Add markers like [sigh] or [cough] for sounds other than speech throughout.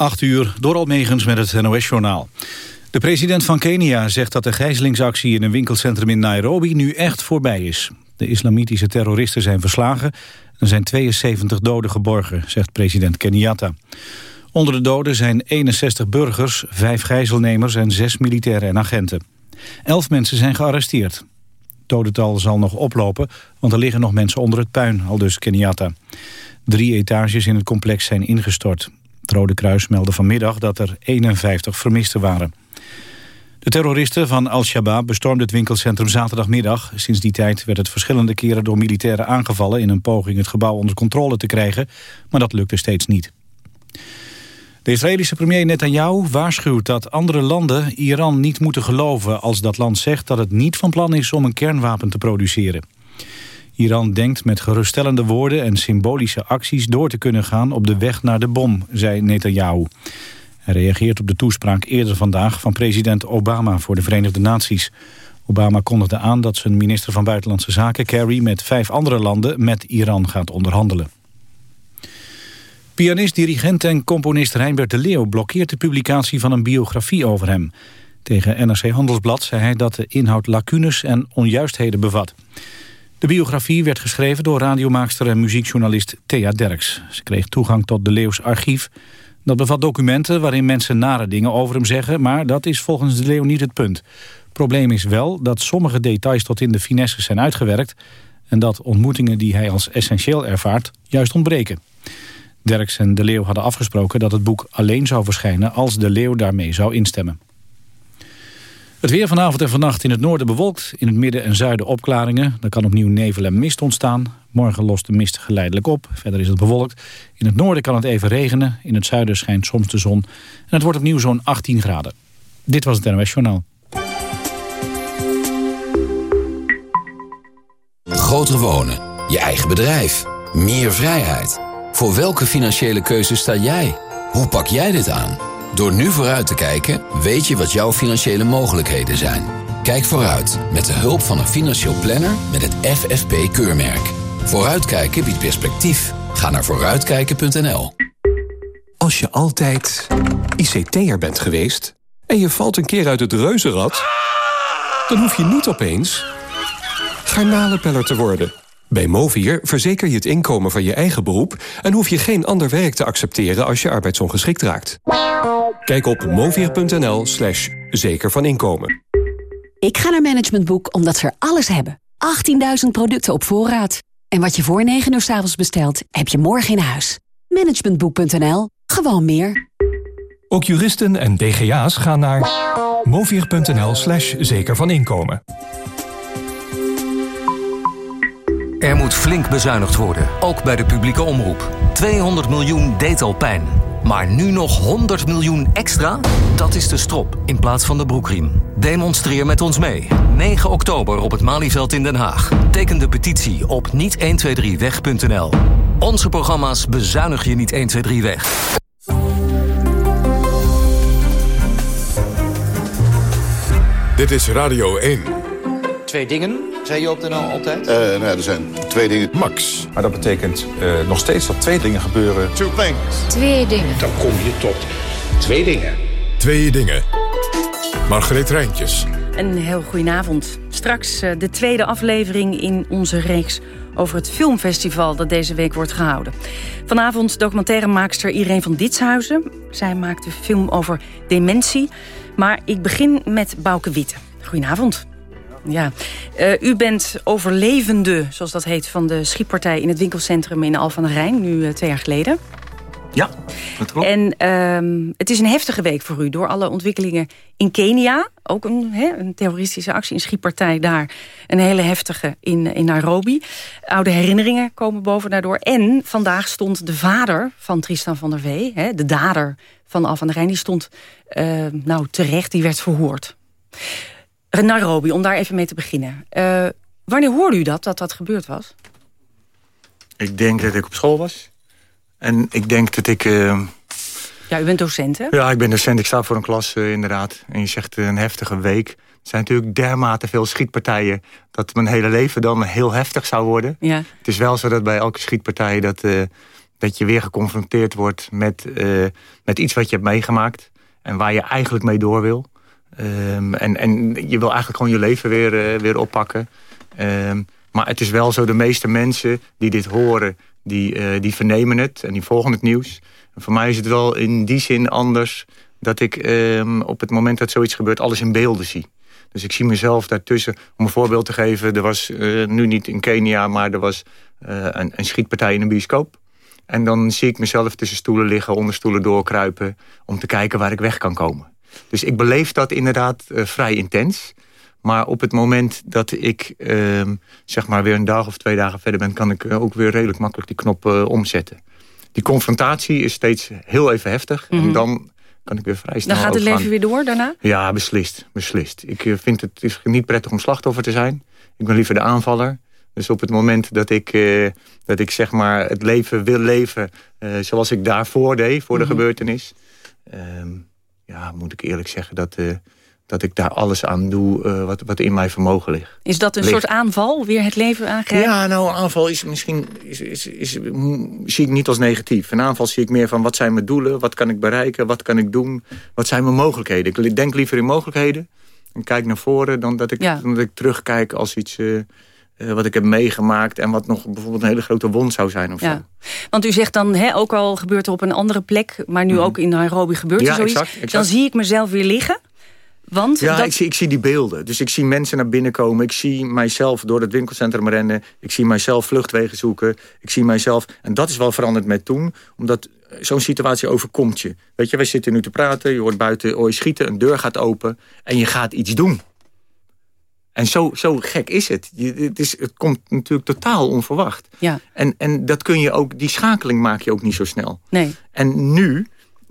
8 uur, door Almegens met het NOS-journaal. De president van Kenia zegt dat de gijzelingsactie in een winkelcentrum in Nairobi nu echt voorbij is. De islamitische terroristen zijn verslagen. Er zijn 72 doden geborgen, zegt president Kenyatta. Onder de doden zijn 61 burgers, 5 gijzelnemers en 6 militairen en agenten. 11 mensen zijn gearresteerd. Het dodental zal nog oplopen, want er liggen nog mensen onder het puin, al dus Kenyatta. Drie etages in het complex zijn ingestort. Het Rode Kruis meldde vanmiddag dat er 51 vermisten waren. De terroristen van Al-Shabaab bestormden het winkelcentrum zaterdagmiddag. Sinds die tijd werd het verschillende keren door militairen aangevallen... in een poging het gebouw onder controle te krijgen, maar dat lukte steeds niet. De Israëlische premier Netanyahu waarschuwt dat andere landen Iran niet moeten geloven... als dat land zegt dat het niet van plan is om een kernwapen te produceren. Iran denkt met geruststellende woorden en symbolische acties door te kunnen gaan op de weg naar de bom, zei Netanyahu. Hij reageert op de toespraak eerder vandaag van president Obama voor de Verenigde Naties. Obama kondigde aan dat zijn minister van Buitenlandse Zaken, Kerry, met vijf andere landen met Iran gaat onderhandelen. Pianist, dirigent en componist Reinbert de Leeuw blokkeert de publicatie van een biografie over hem. Tegen NRC Handelsblad zei hij dat de inhoud lacunes en onjuistheden bevat. De biografie werd geschreven door radiomaakster en muziekjournalist Thea Derks. Ze kreeg toegang tot de Leeuws archief. Dat bevat documenten waarin mensen nare dingen over hem zeggen... maar dat is volgens de Leeuw niet het punt. Probleem is wel dat sommige details tot in de finesses zijn uitgewerkt... en dat ontmoetingen die hij als essentieel ervaart juist ontbreken. Derks en de Leeuw hadden afgesproken dat het boek alleen zou verschijnen... als de Leeuw daarmee zou instemmen. Het weer vanavond en vannacht in het noorden bewolkt. In het midden en zuiden opklaringen. Er kan opnieuw nevel en mist ontstaan. Morgen lost de mist geleidelijk op. Verder is het bewolkt. In het noorden kan het even regenen. In het zuiden schijnt soms de zon. En het wordt opnieuw zo'n 18 graden. Dit was het NOS Journaal. Groter wonen. Je eigen bedrijf. Meer vrijheid. Voor welke financiële keuze sta jij? Hoe pak jij dit aan? Door nu vooruit te kijken, weet je wat jouw financiële mogelijkheden zijn. Kijk vooruit met de hulp van een financieel planner met het FFP-keurmerk. Vooruitkijken biedt perspectief. Ga naar vooruitkijken.nl. Als je altijd ICT'er bent geweest en je valt een keer uit het reuzenrad... dan hoef je niet opeens garnalenpeller te worden... Bij Movier verzeker je het inkomen van je eigen beroep... en hoef je geen ander werk te accepteren als je arbeidsongeschikt raakt. Kijk op movier.nl slash zeker van inkomen. Ik ga naar Management Boek omdat ze er alles hebben. 18.000 producten op voorraad. En wat je voor 9 uur s avonds bestelt, heb je morgen in huis. Managementboek.nl. Gewoon meer. Ook juristen en DGA's gaan naar movier.nl slash zeker van inkomen. Er moet flink bezuinigd worden, ook bij de publieke omroep. 200 miljoen deed al pijn. Maar nu nog 100 miljoen extra? Dat is de strop in plaats van de broekriem. Demonstreer met ons mee. 9 oktober op het Malieveld in Den Haag. Teken de petitie op niet123weg.nl. Onze programma's bezuinig je niet 123 weg. Dit is Radio 1. Twee dingen, zei je op de NL altijd? Uh, nou, er zijn twee dingen. Max. Maar dat betekent uh, nog steeds dat twee dingen gebeuren. Two things. Twee dingen. Dan kom je tot twee dingen. Twee dingen. Margreet Rijntjes. Een heel goedenavond. Straks uh, de tweede aflevering in onze reeks over het filmfestival dat deze week wordt gehouden. Vanavond documentairemaakster Irene van Ditshuizen. Zij maakt een film over dementie. Maar ik begin met Bouke Witte. Goedenavond. Ja, uh, u bent overlevende, zoals dat heet, van de schietpartij in het winkelcentrum in Al van der Rijn, nu uh, twee jaar geleden. Ja, dat klopt. En uh, het is een heftige week voor u door alle ontwikkelingen in Kenia. Ook een, he, een terroristische actie, een schietpartij daar. Een hele heftige in, in Nairobi. Oude herinneringen komen boven daardoor. En vandaag stond de vader van Tristan van der Vee, he, de dader van Al van der Rijn, die stond nou terecht, die werd verhoord. Nairobi, om daar even mee te beginnen. Uh, wanneer hoorde u dat, dat dat gebeurd was? Ik denk dat ik op school was. En ik denk dat ik... Uh... Ja, u bent docent, hè? Ja, ik ben docent. Ik sta voor een klas, uh, inderdaad. En je zegt een heftige week. Er zijn natuurlijk dermate veel schietpartijen... dat mijn hele leven dan heel heftig zou worden. Ja. Het is wel zo dat bij elke schietpartij... dat dat je weer geconfronteerd wordt met, met iets wat je hebt meegemaakt. En waar je eigenlijk mee door wil. Ehm, en, en je wil eigenlijk gewoon je leven weer, weer oppakken. Um, maar het is wel zo, de meeste mensen die dit horen, die, die vernemen het en die volgen het nieuws. Voor mij is het wel in die zin anders dat ik ehm, op het moment dat zoiets gebeurt alles in beelden zie. Dus ik zie mezelf daartussen, om een voorbeeld te geven... er was uh, nu niet in Kenia, maar er was een, een, schietpartij in een bioscoop. En dan zie ik mezelf tussen stoelen liggen, onder stoelen doorkruipen... om te kijken waar ik weg kan komen. Dus ik beleef dat inderdaad uh, vrij intens. Maar op het moment dat ik ehm, zeg maar weer een dag of twee dagen verder ben... kan ik ook weer redelijk makkelijk die knop omzetten. Die confrontatie is steeds heel even heftig. Mm -hmm. En mhm. dan kan ik weer vrij snel Dan gaat het leven weer door daarna? Ja, beslist. beslist. Ik eh, vind het is niet prettig om slachtoffer te zijn. Ik ben liever de aanvaller. Dus op het moment dat ik, uh, dat ik zeg maar het leven wil leven... Uh, zoals ik daarvoor deed, voor de mm -hmm. gebeurtenis... Ehm, ja, moet ik eerlijk zeggen dat dat ik daar alles aan doe uh, wat, wat in mijn vermogen ligt. Is dat een soort aanval, weer het leven aangrijpen? Ja, nou, aanval is misschien is, is, is, zie ik niet als negatief. Een aanval zie ik meer van wat zijn mijn doelen, wat kan ik bereiken, wat kan ik doen, wat zijn mijn mogelijkheden. Ik denk liever in mogelijkheden en kijk naar voren dan dat ik, ja. dan dat ik terugkijk als iets... Uh, uh, wat ik heb meegemaakt en wat nog bijvoorbeeld een hele grote wond zou zijn. Of ja. Zo. Want u zegt dan, hè, ook al gebeurt er op een andere plek... maar nu mm. ook in Nairobi gebeurt er ja, zoiets... Exact, exact. dan zie ik mezelf weer liggen. Want ja, dat... ik, zie, ik zie die beelden. Dus ik zie mensen naar binnen komen. Ik zie mijzelf door het winkelcentrum rennen. Ik zie mijzelf vluchtwegen zoeken. Ik zie mijzelf... En dat is wel veranderd met toen. Omdat zo'n situatie overkomt je. Weet je, wij zitten nu te praten. Je hoort buiten ooi schieten. Een deur gaat open. En je gaat iets doen. En zo, zo gek is het. Je, het, is, het komt natuurlijk totaal onverwacht. Ja. En, en dat kun je ook, die schakeling maak je ook niet zo snel. Nee. En nu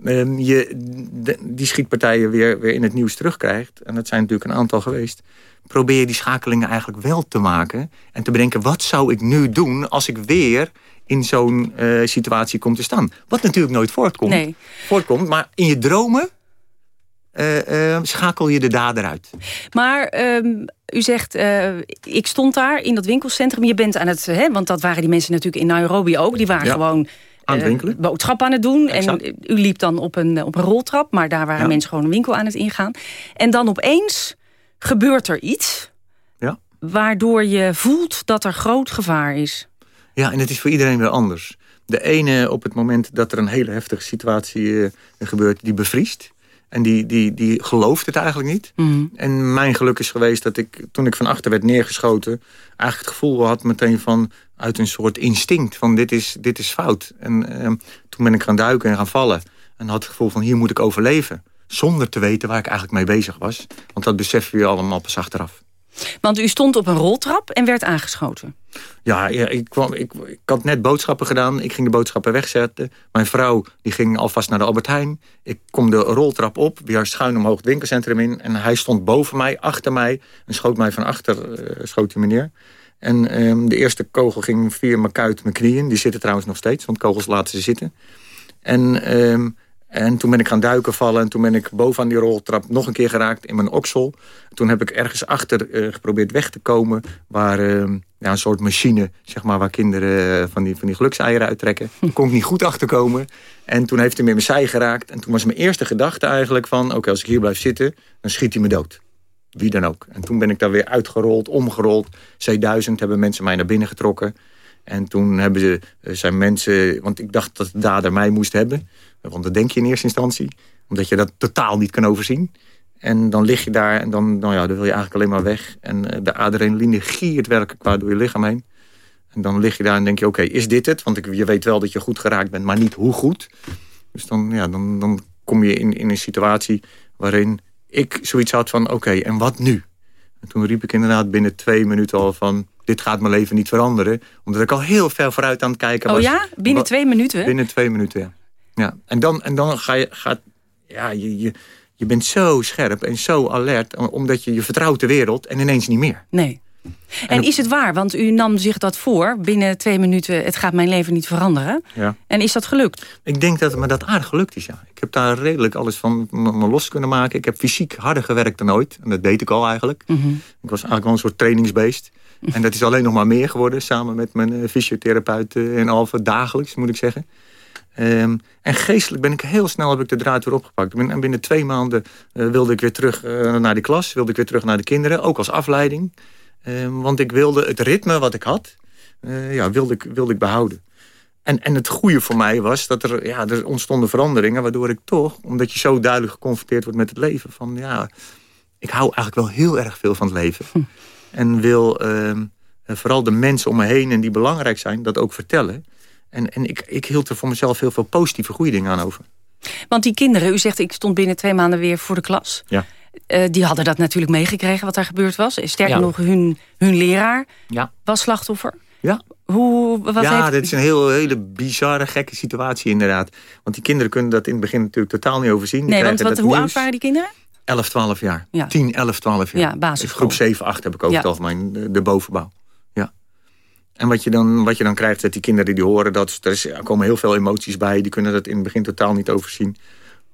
um, je de, die schietpartijen weer, weer in het nieuws terugkrijgt... en dat zijn natuurlijk een aantal geweest... probeer je die schakelingen eigenlijk wel te maken... en te bedenken, wat zou ik nu doen als ik weer in zo'n uh, situatie kom te staan? Wat natuurlijk nooit voortkomt, nee. voortkomt maar in je dromen... Uh, uh, schakel je de dader uit. Maar um, u zegt, uh, ik stond daar in dat winkelcentrum. Je bent aan het, hè, want dat waren die mensen natuurlijk in Nairobi ook. Die waren ja. gewoon aan het winkelen. Uh, boodschap aan het doen. Exact. En u liep dan op een, op een roltrap, maar daar waren ja. mensen gewoon een winkel aan het ingaan. En dan opeens gebeurt er iets... Ja. waardoor je voelt dat er groot gevaar is. Ja, en het is voor iedereen weer anders. De ene op het moment dat er een hele heftige situatie gebeurt, die bevriest. En die, die, die gelooft het eigenlijk niet. Mm. En mijn geluk is geweest dat ik, toen ik van achter werd neergeschoten... eigenlijk het gevoel had meteen van uit een soort instinct van dit is, dit is fout. En uh, toen ben ik gaan duiken en gaan vallen. En had het gevoel van hier moet ik overleven. Zonder te weten waar ik eigenlijk mee bezig was. Want dat beseffen we allemaal pas achteraf. Want u stond op een roltrap en werd aangeschoten. Ja, ik, kwam, ik, had net boodschappen gedaan. Ik ging de boodschappen wegzetten. Mijn vrouw die ging alvast naar de Albert Heijn. Ik kom de roltrap op, weer schuin omhoog het winkelcentrum in. En hij stond boven mij, achter mij. En schoot mij van achter, uh, schoot hij me neer. En um, de eerste kogel ging via mijn kuit, mijn knieën. Die zitten trouwens nog steeds, want kogels laten ze zitten. En... Um, en toen ben ik gaan duiken vallen. En toen ben ik bovenaan die roltrap nog een keer geraakt in mijn oksel. Toen heb ik ergens achter uh, geprobeerd weg te komen. Waar uh, ja, een soort machine, zeg maar, waar kinderen uh, van, die, van die gelukseieren uittrekken. [laughs] Daar kon ik niet goed achterkomen. En toen heeft hij me in mijn zij geraakt. En toen was mijn eerste gedachte eigenlijk van... oké, okay, als ik hier blijf zitten, dan schiet hij me dood. Wie dan ook. En toen ben ik daar weer uitgerold, omgerold. C1000 hebben mensen mij naar binnen getrokken. En toen hebben ze, zijn mensen... want ik dacht dat de dader mij moest hebben... Want dat denk je in eerste instantie. Omdat je dat totaal niet kan overzien. En dan lig je daar en dan, nou ja, dan wil je eigenlijk alleen maar weg. En de adrenaline giert werkelijk qua door je lichaam heen. En dan lig je daar en denk je, oké, okay, is dit het? Want ik, je weet wel dat je goed geraakt bent, maar niet hoe goed. Dus dan, ja, dan, dan kom je in, in een situatie waarin ik zoiets had van, oké, okay, en wat nu? En toen riep ik inderdaad binnen twee minuten al van... dit gaat mijn leven niet veranderen. Omdat ik al heel ver vooruit aan het kijken oh, was. Oh ja? Binnen twee minuten? Binnen twee minuten, ja. Ja, en dan, en dan ga je, gaat, ja, je, je, je bent zo scherp en zo alert... omdat je, je vertrouwt de wereld en ineens niet meer. Nee. En, is het waar? Want u nam zich dat voor binnen twee minuten... het gaat mijn leven niet veranderen. Ja. En is dat gelukt? Ik denk dat me dat aardig gelukt is, ja. Ik heb daar redelijk alles van me los kunnen maken. Ik heb fysiek harder gewerkt dan ooit. En dat deed ik al eigenlijk. Mhm. Ik was eigenlijk wel een soort trainingsbeest. En dat is alleen nog maar meer geworden. Samen met mijn uh, fysiotherapeut en Alfa. Dagelijks, moet ik zeggen. Um, en geestelijk ben ik heel snel heb ik de draad weer opgepakt. En binnen twee maanden uh, wilde ik weer terug naar die klas. Wilde ik weer terug naar de kinderen. Ook als afleiding. Um, want ik wilde het ritme wat ik had, ja, wilde, ik, wilde ik behouden. En, en het goede voor mij was dat er, ja, er ontstonden veranderingen... waardoor ik toch, omdat je zo duidelijk geconfronteerd wordt met het leven... van ja, ik hou eigenlijk wel heel erg veel van het leven. Hm. En wil uh, vooral de mensen om me heen en die belangrijk zijn... dat ook vertellen. En, en ik, ik hield er voor mezelf heel veel positieve goede dingen aan over. Want die kinderen, u zegt ik stond binnen twee maanden weer voor de klas. Ja. Uh, die hadden dat natuurlijk meegekregen wat daar gebeurd was. Sterker ja. nog, hun, hun leraar ja. was slachtoffer. Ja. Hoe, wat ja, heeft... dit is een heel, hele bizarre, gekke situatie inderdaad. Want die kinderen kunnen dat in het begin natuurlijk totaal niet overzien. Die nee, want wat, hoe nieuws. oud waren die kinderen? 11, 12 jaar. Ja. 10, 11, 12 jaar. Ja, basisschool. Groep 7, 8 heb ik over Ja. het algemeen, de, de bovenbouw. En wat je, dan, wat je dan krijgt, dat die kinderen die horen dat... Er, er komen heel veel emoties bij. Die kunnen dat in het begin totaal niet overzien.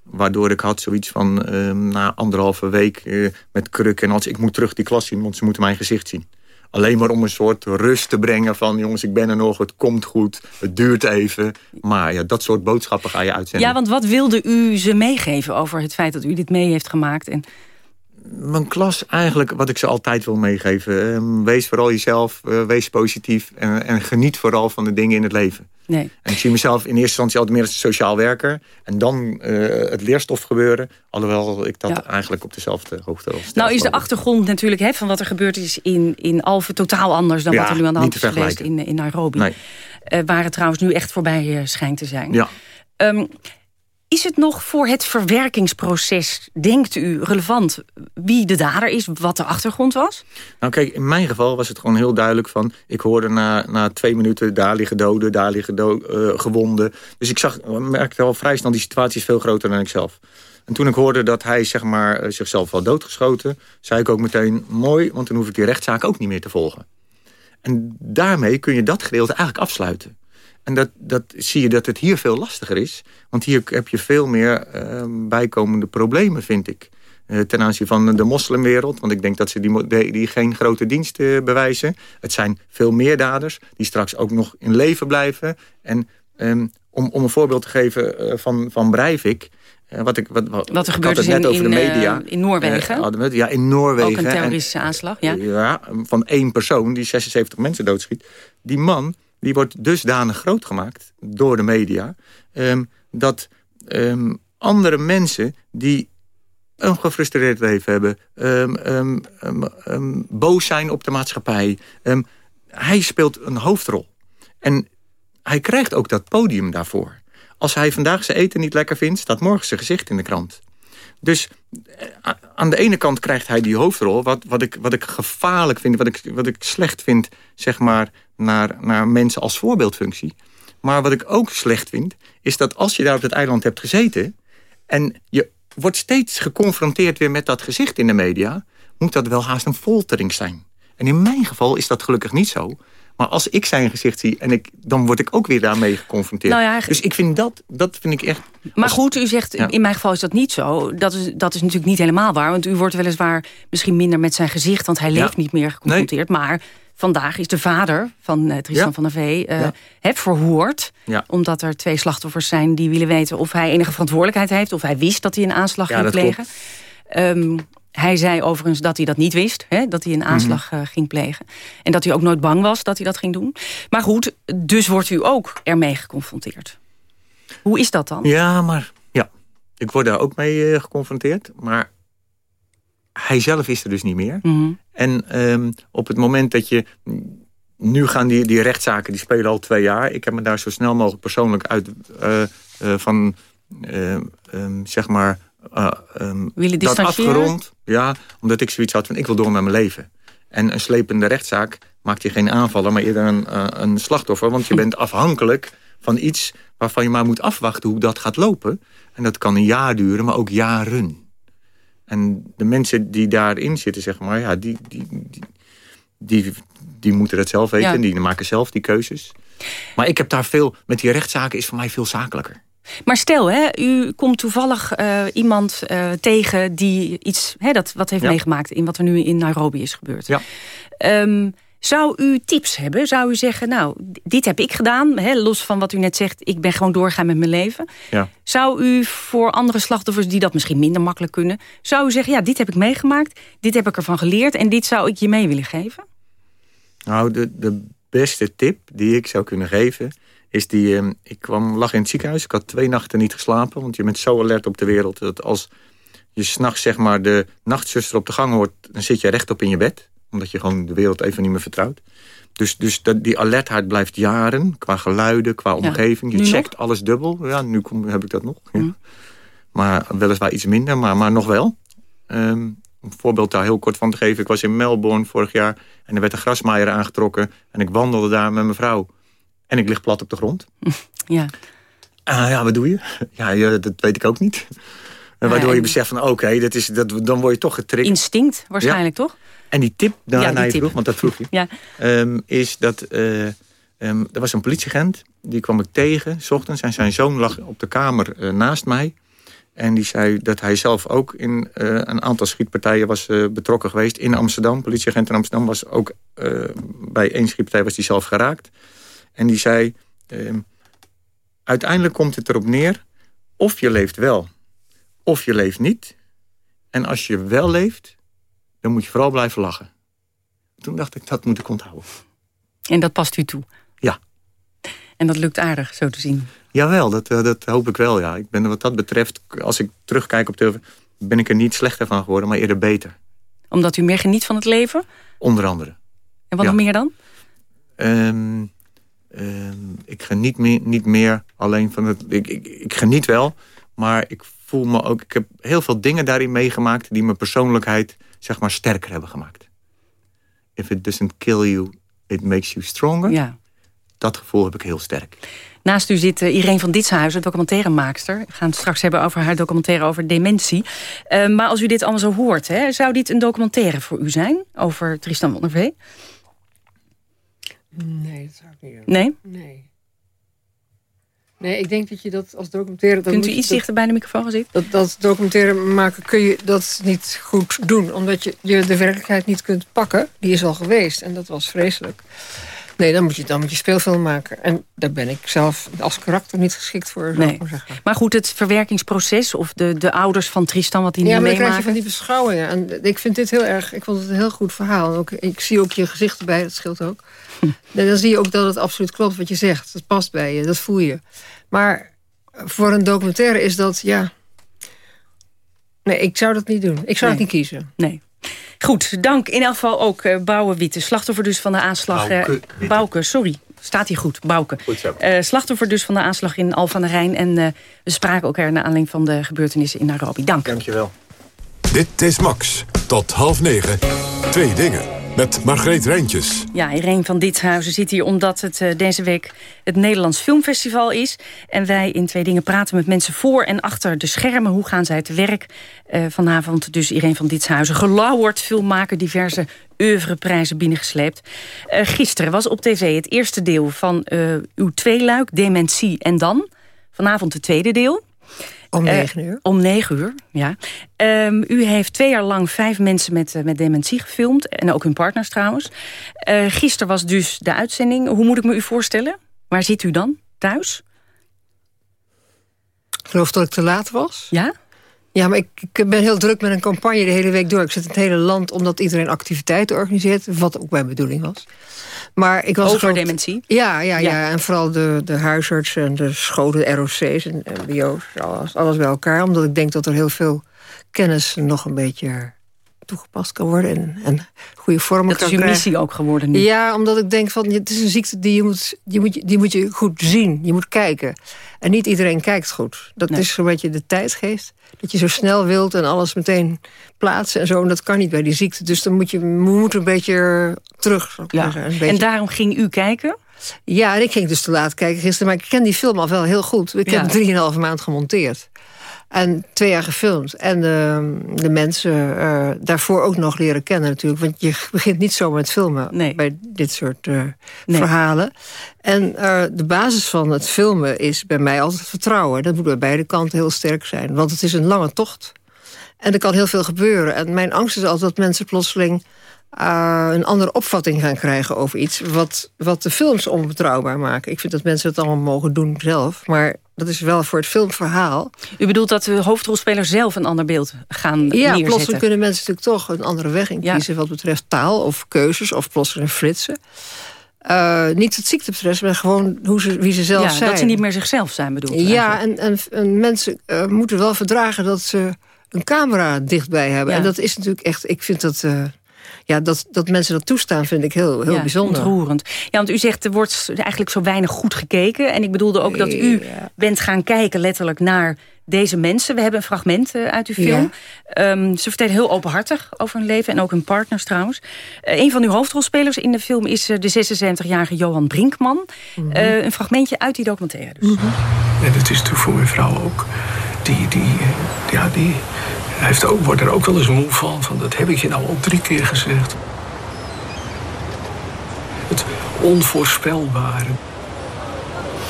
Waardoor ik had zoiets van, ehm, na anderhalve week eh, met kruk en als ik moet terug die klas zien, want ze moeten mijn gezicht zien. Alleen maar om een soort rust te brengen van... jongens, ik ben er nog, het komt goed, het duurt even. Maar ja, dat soort boodschappen ga je uitzenden. Ja, want wat wilde u ze meegeven over het feit dat u dit mee heeft gemaakt? En... Mijn klas eigenlijk, wat ik ze altijd wil meegeven. Ehm, wees vooral jezelf, uh, wees positief en, en, geniet vooral van de dingen in het leven. Nee. En ik zie mezelf in eerste instantie altijd meer als sociaal werker. En dan uh, het leerstof gebeuren. Alhoewel ik dat Ja. eigenlijk op dezelfde hoogte stel. Nou is de achtergrond natuurlijk hè, van wat er gebeurd is in, in Alphen totaal anders dan Ja, wat er nu aan de hand is geweest in, in Nairobi. Nee. Eh, waar het trouwens nu echt voorbij eh, schijnt te zijn. Ja. Ehm, is het nog voor het verwerkingsproces, denkt u, relevant wie de dader is, wat de achtergrond was? Nou kijk, in mijn geval was het gewoon heel duidelijk van... ik hoorde na, na twee minuten, daar liggen doden, daar liggen eh, gewonden. Dus ik zag, merkte al vrij snel, die situatie is veel groter dan ik zelf. En toen ik hoorde dat hij zeg maar, eh, zichzelf wel doodgeschoten... zei ik ook meteen, mooi, want dan hoef ik die rechtszaak ook niet meer te volgen. En daarmee kun je dat gedeelte eigenlijk afsluiten. En dat, dat zie je dat het hier veel lastiger is. Want hier heb je veel meer eh, bijkomende problemen, vind ik. Eh, ten aanzien van de moslimwereld. Want ik denk dat ze die, die, die geen grote dienst eh, bewijzen. Het zijn veel meer daders die straks ook nog in leven blijven. En ehm, om, om een voorbeeld te geven eh, van, van Breivik... wat, ik, wat, wat, Wat er gebeurd is net in, over de media. in Noorwegen. Ja, in Noorwegen. Ook een En- terroristische aanslag, ja. ja, van één persoon die 76 mensen doodschiet. Die man die wordt dusdanig groot gemaakt door de media... ehm, dat ehm, andere mensen die een gefrustreerd leven hebben... ehm, boos zijn op de maatschappij... hij speelt een hoofdrol. En hij krijgt ook dat podium daarvoor. Als hij vandaag zijn eten niet lekker vindt... staat morgen zijn gezicht in de krant. Dus eh, aan de ene kant krijgt hij die hoofdrol... wat, wat, ik, wat ik gevaarlijk vind, wat ik, wat ik slecht vind... zeg maar, naar, naar mensen als voorbeeldfunctie. Maar wat ik ook slecht vind... is dat als je daar op het eiland hebt gezeten... en je wordt steeds geconfronteerd weer met dat gezicht in de media... moet dat wel haast een foltering zijn. En in mijn geval is dat gelukkig niet zo... Maar als ik zijn gezicht zie, en ik, dan word ik ook weer daarmee geconfronteerd. Nou ja, dus ik vind dat, dat vind ik echt... Maar goed, u zegt, Ja. in mijn geval is dat niet zo. Dat is, dat is natuurlijk niet helemaal waar. Want u wordt weliswaar misschien minder met zijn gezicht... want hij Ja. leeft niet meer geconfronteerd. Maar vandaag is de vader van eh, Tristan van der Vee... eh, Ja. hè, verhoord. Omdat er twee slachtoffers zijn die willen weten... of hij enige verantwoordelijkheid heeft. Of hij wist dat hij een aanslag ging plegen. Ehm, hij zei overigens dat hij dat niet wist. Hè, dat hij een aanslag Mhm. eh, ging plegen. En dat hij ook nooit bang was dat hij dat ging doen. Maar goed, dus wordt u ook ermee geconfronteerd. Hoe is dat dan? Ja, maar ja, ik word daar ook mee eh, geconfronteerd. Maar hij zelf is er dus niet meer. Mhm. En ehm, op het moment dat je... Nu gaan die, die rechtszaken, die spelen al twee jaar. Ik heb me daar zo snel mogelijk persoonlijk uit eh, van, eh, ehm, zeg maar... ehm, Willen dat afgerond. Ja, omdat ik zoiets had van, ik wil door met mijn leven. En een slepende rechtszaak maakt je geen aanvaller, maar eerder een, eh, een slachtoffer. Want je [laughs] bent afhankelijk van iets waarvan je maar moet afwachten hoe dat gaat lopen. En dat kan een jaar duren, maar ook jaren. En de mensen die daarin zitten, zeg maar, ja, die, die, die, die, die moeten dat zelf weten. Die maken zelf die keuzes. Maar ik heb daar veel... Met die rechtszaken is voor mij veel zakelijker. Maar stel, hè, u komt toevallig uh, iemand uh, tegen die iets hè, dat wat heeft ja. meegemaakt in wat er nu in Nairobi is gebeurd. Ja. Um, zou u tips hebben? Zou u zeggen, nou, dit heb ik gedaan, hè, los van wat u net zegt, ik ben gewoon doorgaan met mijn leven. Ja. Zou u voor andere slachtoffers die dat misschien minder makkelijk kunnen, zou u zeggen, ja, dit heb ik meegemaakt, dit heb ik ervan geleerd en dit zou ik je mee willen geven? Nou, de, de beste tip die ik zou kunnen geven is die... Uh, ik kwam, lag in het ziekenhuis, ik had twee nachten niet geslapen... want je bent zo alert op de wereld dat als je s'nachts zeg maar de nachtzuster op de gang hoort... dan zit je rechtop in je bed, omdat je gewoon de wereld even niet meer vertrouwt. Dus, dus dat, die alertheid blijft jaren, qua geluiden, qua omgeving. Ja, je checkt nog? alles dubbel. Ja, nu kom, heb ik dat nog. Ja. Mm. Maar weliswaar iets minder, maar, maar nog wel. Um, een voorbeeld daar heel kort van te geven. Ik was in Melbourne vorig jaar en er werd een grasmaaier aangetrokken. En ik wandelde daar met mijn vrouw. En ik lig plat op de grond. [laughs] Ja. Uh, ja, wat doe je? [laughs] Ja, dat weet ik ook niet. Waardoor je beseft van, oké, okay, dat is dat, dan word je toch getriggerd. Instinct, waarschijnlijk, ja. toch? En die tip, daarna ja, die je tip. vroeg, want dat vroeg je. [laughs] ja. um, is dat, uh, um, er was een politieagent, die kwam ik tegen, s ochtends. En zijn zoon lag op de kamer uh, naast mij. En die zei dat hij zelf ook in uh, een aantal schietpartijen was betrokken geweest. In Amsterdam, politieagent in Amsterdam was ook bij één schietpartij was hij zelf geraakt. En die zei, ehm, uiteindelijk komt het erop neer of je leeft wel of je leeft niet. En als je wel leeft, dan moet je vooral blijven lachen. Toen dacht ik, dat moet ik onthouden. En dat past u toe? Ja. En dat lukt aardig, zo te zien? Jawel, dat, dat hoop ik wel, ja. Ik ben wat dat betreft, als ik terugkijk op de... ben ik er niet slechter van geworden, maar eerder beter. Omdat u meer geniet van het leven? Onder andere. En wat ja. nog meer dan? Um, ik geniet meer, niet meer alleen van het... Ik, ik, ik geniet wel, maar ik voel me ook... Ik heb heel veel dingen daarin meegemaakt... die mijn persoonlijkheid, zeg maar, sterker hebben gemaakt. If it doesn't kill you, it makes you stronger. Ja. Dat gevoel heb ik heel sterk. Naast u zit uh, Irene van Ditshuizen, documentairemaakster. We gaan het straks hebben over haar documentaire over dementie. Uh, maar als u dit allemaal zo hoort, hè, zou dit een documentaire voor u zijn? Over Tristan van der Vee? Nee, dat zou ik niet doen. Nee? Nee. Nee, ik denk dat je dat als documentaire... Dat Kunt u iets dichter bij de microfoon gaan zitten? Dat, dat documentaire maken kun je dat niet goed doen. Omdat je, je de werkelijkheid niet kunt pakken. Die is al geweest en dat was vreselijk. Nee, dan moet, je, dan moet je speelfilm maken. En daar ben ik zelf als karakter niet geschikt voor, nee. maar zeggen. Maar goed, het verwerkingsproces of de, de ouders van Tristan, wat die ja, nu maar meemaken... Ja, van die beschouwingen. En ik vind dit heel erg... Ik vond het een heel goed verhaal. En ook, ik zie ook je gezicht erbij, dat scheelt ook. Hm. Dan zie je ook dat het absoluut klopt wat je zegt. Dat past bij je, dat voel je. Maar voor een documentaire is dat, ja... Nee, ik zou dat niet doen. Ik zou nee. het niet kiezen. Nee. Goed, dank in elk geval ook uh, Bouwe Witte. Slachtoffer dus van de aanslag... Bouke, uh, Bouke sorry. Staat hier goed, Bouke. Goed zo. Uh, slachtoffer dus van de aanslag in Al van der Rijn. En we spraken elkaar naar aanleiding van de gebeurtenissen in Nairobi. Dank. Dankjewel. Dit is Max. Tot half negen. Twee dingen. Met Margreet Rijntjes. Ja, Irene van Ditshuizen zit hier omdat het uh, deze week het Nederlands Filmfestival is. En wij in Twee Dingen praten met mensen voor en achter de schermen. Hoe gaan zij te werk? Uh, vanavond dus Irene van Ditshuizen. Gelauwerd filmmaker, diverse oeuvreprijzen binnengesleept. Uh, gisteren was op tv het eerste deel van uw tweeluik, Dementie en Dan. Vanavond het tweede deel. Om negen uur? Uh, om negen uur, ja. Um, u heeft twee jaar lang vijf mensen met, uh, met dementie gefilmd. En ook hun partners trouwens. Uh, gisteren was dus de uitzending. Hoe moet ik me u voorstellen? Waar zit u dan? Thuis? Ik geloof dat ik te laat was. Ja? Ja, maar ik, ik, ben heel druk met een campagne de hele week door. Ik zit in het hele land omdat iedereen activiteiten organiseert. Wat ook mijn bedoeling was. Maar ik was Over groot... dementie? Ja, ja, ja, ja. En vooral de, de huisartsen en de scholen, ROC's en MBO's. Alles, alles bij elkaar. Omdat ik denk dat er heel veel kennis nog een beetje toegepast kan worden. En, en goede vormen dat kan is uw krijgen. missie ook geworden nu. Ja, omdat ik denk van het is een ziekte die je moet, die moet, die moet je goed zien. Je moet kijken. En niet iedereen kijkt goed. Dat Nee. is een beetje de tijdgeest. Dat je zo snel wilt en alles meteen plaatsen en zo. En dat kan niet bij die ziekte. Dus dan moet je we moeten een beetje terug. Ja. zeggen. Een En beetje- daarom ging u kijken? ja, en ik ging dus te laat kijken gisteren. Maar ik ken die film al wel heel goed. Ik Ja. heb drieënhalve maand gemonteerd. En twee jaar gefilmd. En uh, de mensen uh, daarvoor ook nog leren kennen natuurlijk. Want je begint niet zomaar met filmen nee. bij dit soort uh, nee. verhalen. En de basis van het filmen is bij mij altijd vertrouwen. Dat moet bij beide kanten heel sterk zijn. Want het is een lange tocht. En er kan heel veel gebeuren. En mijn angst is altijd dat mensen plotseling... Uh, een andere opvatting gaan krijgen over iets... Wat, wat de films onbetrouwbaar maken. Ik vind dat mensen het allemaal mogen doen zelf. Maar dat is wel voor het filmverhaal. U bedoelt dat de hoofdrolspelers zelf een ander beeld gaan ja, neerzetten? Ja, plotseling kunnen mensen natuurlijk toch een andere weg in kiezen... Ja. wat betreft taal of keuzes of plotseling flitsen. Uh, niet het ziekte betreft, maar gewoon hoe ze, wie ze zelf ja, zijn. Dat ze niet meer zichzelf zijn bedoeld. Ja, en, en, en, mensen uh, moeten wel verdragen dat ze een camera dichtbij hebben. Ja. En dat is natuurlijk echt, ik vind dat... Uh, ja, dat, dat mensen dat toestaan vind ik heel, heel ja, bijzonder. Ontroerend. Ja, want u zegt er wordt eigenlijk zo weinig goed gekeken. En ik bedoelde ook dat u ja. bent gaan kijken letterlijk naar deze mensen. We hebben een fragment uh, uit uw film. Ja. Um, ze vertellen heel openhartig over hun leven en ook hun partners trouwens. Uh, een van uw hoofdrolspelers in de film is uh, de 76-jarige Johan Brinkman. Mm -hmm. een fragmentje uit die documentaire dus. Mm -hmm. En het is natuurlijk voor mijn vrouw ook. Die, die, ja, die hij heeft ook, wordt er ook wel eens moe van, van. Dat heb ik je nou al drie keer gezegd. Het onvoorspelbare.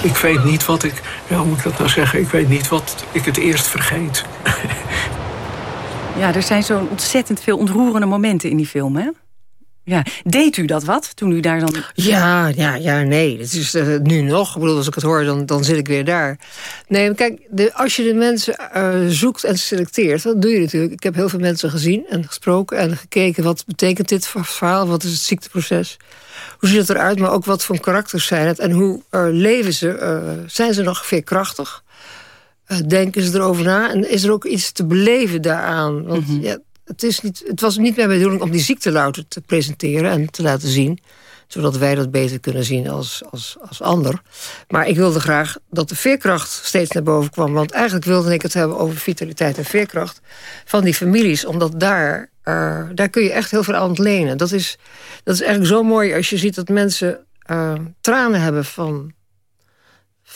Ik weet niet wat ik... Hoe moet ik dat nou zeggen? Ik weet niet wat ik het eerst vergeet. [laughs] Ja, er zijn zo ontzettend veel ontroerende momenten in die film, hè? Ja. Deed u dat wat, toen u daar dan... Ja, ja, ja, nee. Het is uh, nu nog. Ik bedoel, als ik het hoor, dan, dan zit ik weer daar. Nee, maar kijk, de, als je de mensen uh, zoekt en selecteert... dat doe je natuurlijk. Ik heb heel veel mensen gezien en gesproken en gekeken... wat betekent dit verhaal, wat is het ziekteproces... hoe ziet het eruit, maar ook wat voor karakters zijn het... en hoe uh, leven ze, zijn ze nog veerkrachtig... denken ze erover na en is er ook iets te beleven daaraan? Want mm -hmm. ja, het, is niet, het was niet mijn bedoeling om die ziekte louter te presenteren en te laten zien. Zodat wij dat beter kunnen zien als, als, als ander. Maar ik wilde graag dat de veerkracht steeds naar boven kwam. Want eigenlijk wilde ik het hebben over vitaliteit en veerkracht van die families. Omdat daar, uh, daar kun je echt heel veel aan ontlenen. Dat is, dat is eigenlijk zo mooi als je ziet dat mensen uh, tranen hebben van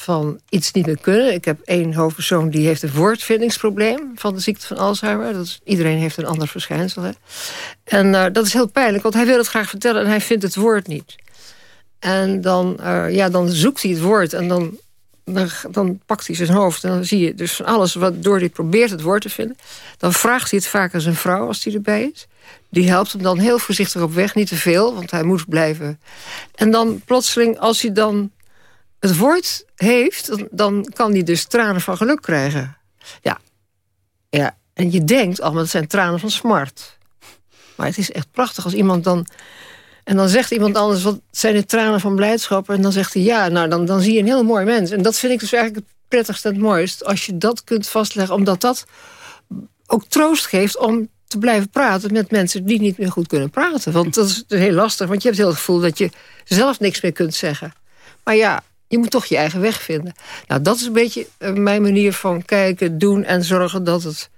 van iets niet meer kunnen. Ik heb één hoofdpersoon die heeft een woordvindingsprobleem... van de ziekte van Alzheimer. Dat is, iedereen heeft een ander verschijnsel. Hè. En uh, dat is heel pijnlijk, want hij wil het graag vertellen... en hij vindt het woord niet. En dan, uh, ja, dan zoekt hij het woord en dan, dan, dan, pakt hij zijn hoofd... en dan zie je dus van alles waardoor hij probeert het woord te vinden. Dan vraagt hij het vaak aan zijn vrouw als hij erbij is. Die helpt hem dan heel voorzichtig op weg, niet te veel... want hij moet blijven. En dan plotseling, als hij dan het woord heeft, dan kan hij dus tranen van geluk krijgen. Ja, ja. en je denkt, maar dat zijn tranen van smart. Maar het is echt prachtig als iemand dan... En dan zegt iemand anders, wat zijn de tranen van blijdschap? En dan zegt hij, ja, nou, dan, dan zie je een heel mooi mens. En dat vind ik dus eigenlijk het prettigste en het mooist. Als je dat kunt vastleggen, omdat dat ook troost geeft... om te blijven praten met mensen die niet meer goed kunnen praten. Want dat is heel lastig, want je hebt heel het gevoel... dat je zelf niks meer kunt zeggen. Maar ja, je moet toch je eigen weg vinden. Nou, dat is een beetje mijn manier van kijken, doen en zorgen dat, het,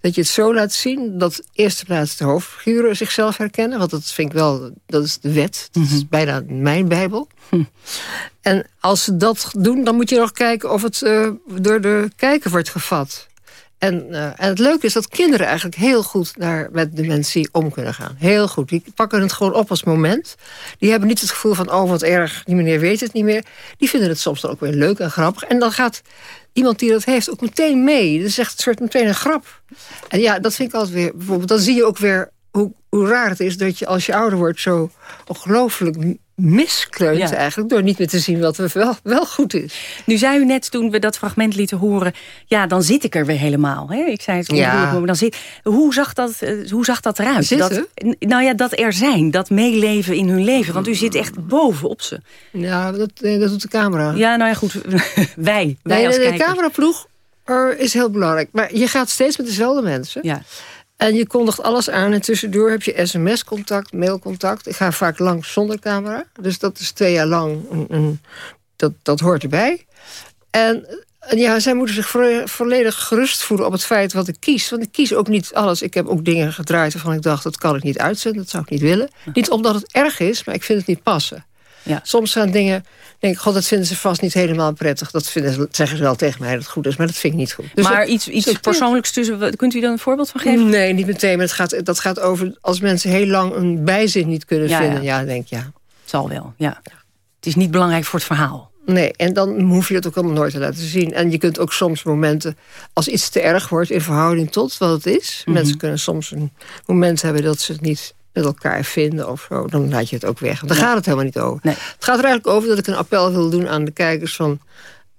dat je het zo laat zien... dat eerste plaats de hoofdfiguren zichzelf herkennen. Want dat vind ik wel, dat is de wet. Dat is bijna mijn bijbel. Hm. En als ze dat doen, dan moet je nog kijken of het uh, door de kijker wordt gevat. En, uh, en het leuke is dat kinderen eigenlijk heel goed daar met dementie om kunnen gaan. Heel goed. Die pakken het gewoon op als moment. Die hebben niet het gevoel van, oh wat erg, die meneer weet het niet meer. Die vinden het soms dan ook weer leuk en grappig. En dan gaat iemand die dat heeft ook meteen mee. Dat is echt een soort meteen een grap. En ja, dat vind ik altijd weer, bijvoorbeeld, dan zie je ook weer hoe, raar het is dat je als je ouder wordt zo ongelooflijk miskleunt ja. eigenlijk... door niet meer te zien wat wel, wel goed is. Nu zei u net toen we dat fragment lieten horen... ja, dan zit ik er weer helemaal. Hè? Ik zei het ja. dan zit, hoe, zag dat, uh, hoe zag dat eruit? Zitten? Dat, nou ja, dat er zijn, dat meeleven in hun leven. Want u zit echt bovenop ze. Ja, dat, dat doet de camera. Ja, nou ja, goed. [laughs] wij, wij nee, als de, cameraploeg is heel belangrijk. Maar je gaat steeds met dezelfde mensen. Ja. En je kondigt alles aan en tussendoor heb je sms-contact, mailcontact. Ik ga vaak langs zonder camera. Dus dat is twee jaar lang, een, dat, dat hoort erbij. En, ja, zij moeten zich vo volledig gerust voelen op het feit wat ik kies. Want ik kies ook niet alles. Ik heb ook dingen gedraaid waarvan ik dacht, dat kan ik niet uitzenden. Dat zou ik niet willen. Niet omdat het erg is, maar ik vind het niet passen. Ja. Soms gaan dingen denk ik, god, dat vinden ze vast niet helemaal prettig. Dat vinden ze, zeggen ze wel tegen mij dat het goed is, maar dat vind ik niet goed. Dus maar iets, iets persoonlijks tussen, kunt u dan een voorbeeld van geven? Nee, niet meteen, maar het gaat, dat gaat over als mensen heel lang een bijzin niet kunnen vinden. Ja. denk ik, ja. Het zal wel, ja. Het is niet belangrijk voor het verhaal. Nee, en dan hoef je het ook allemaal nooit te laten zien. En je kunt ook soms momenten, als iets te erg wordt in verhouding tot wat het is. Mhm. Mensen kunnen soms een moment hebben dat ze het niet met elkaar vinden of zo. Dan laat je het ook weg. Daar gaat het helemaal niet over. Het gaat er eigenlijk over dat ik een appel wil doen aan de kijkers van...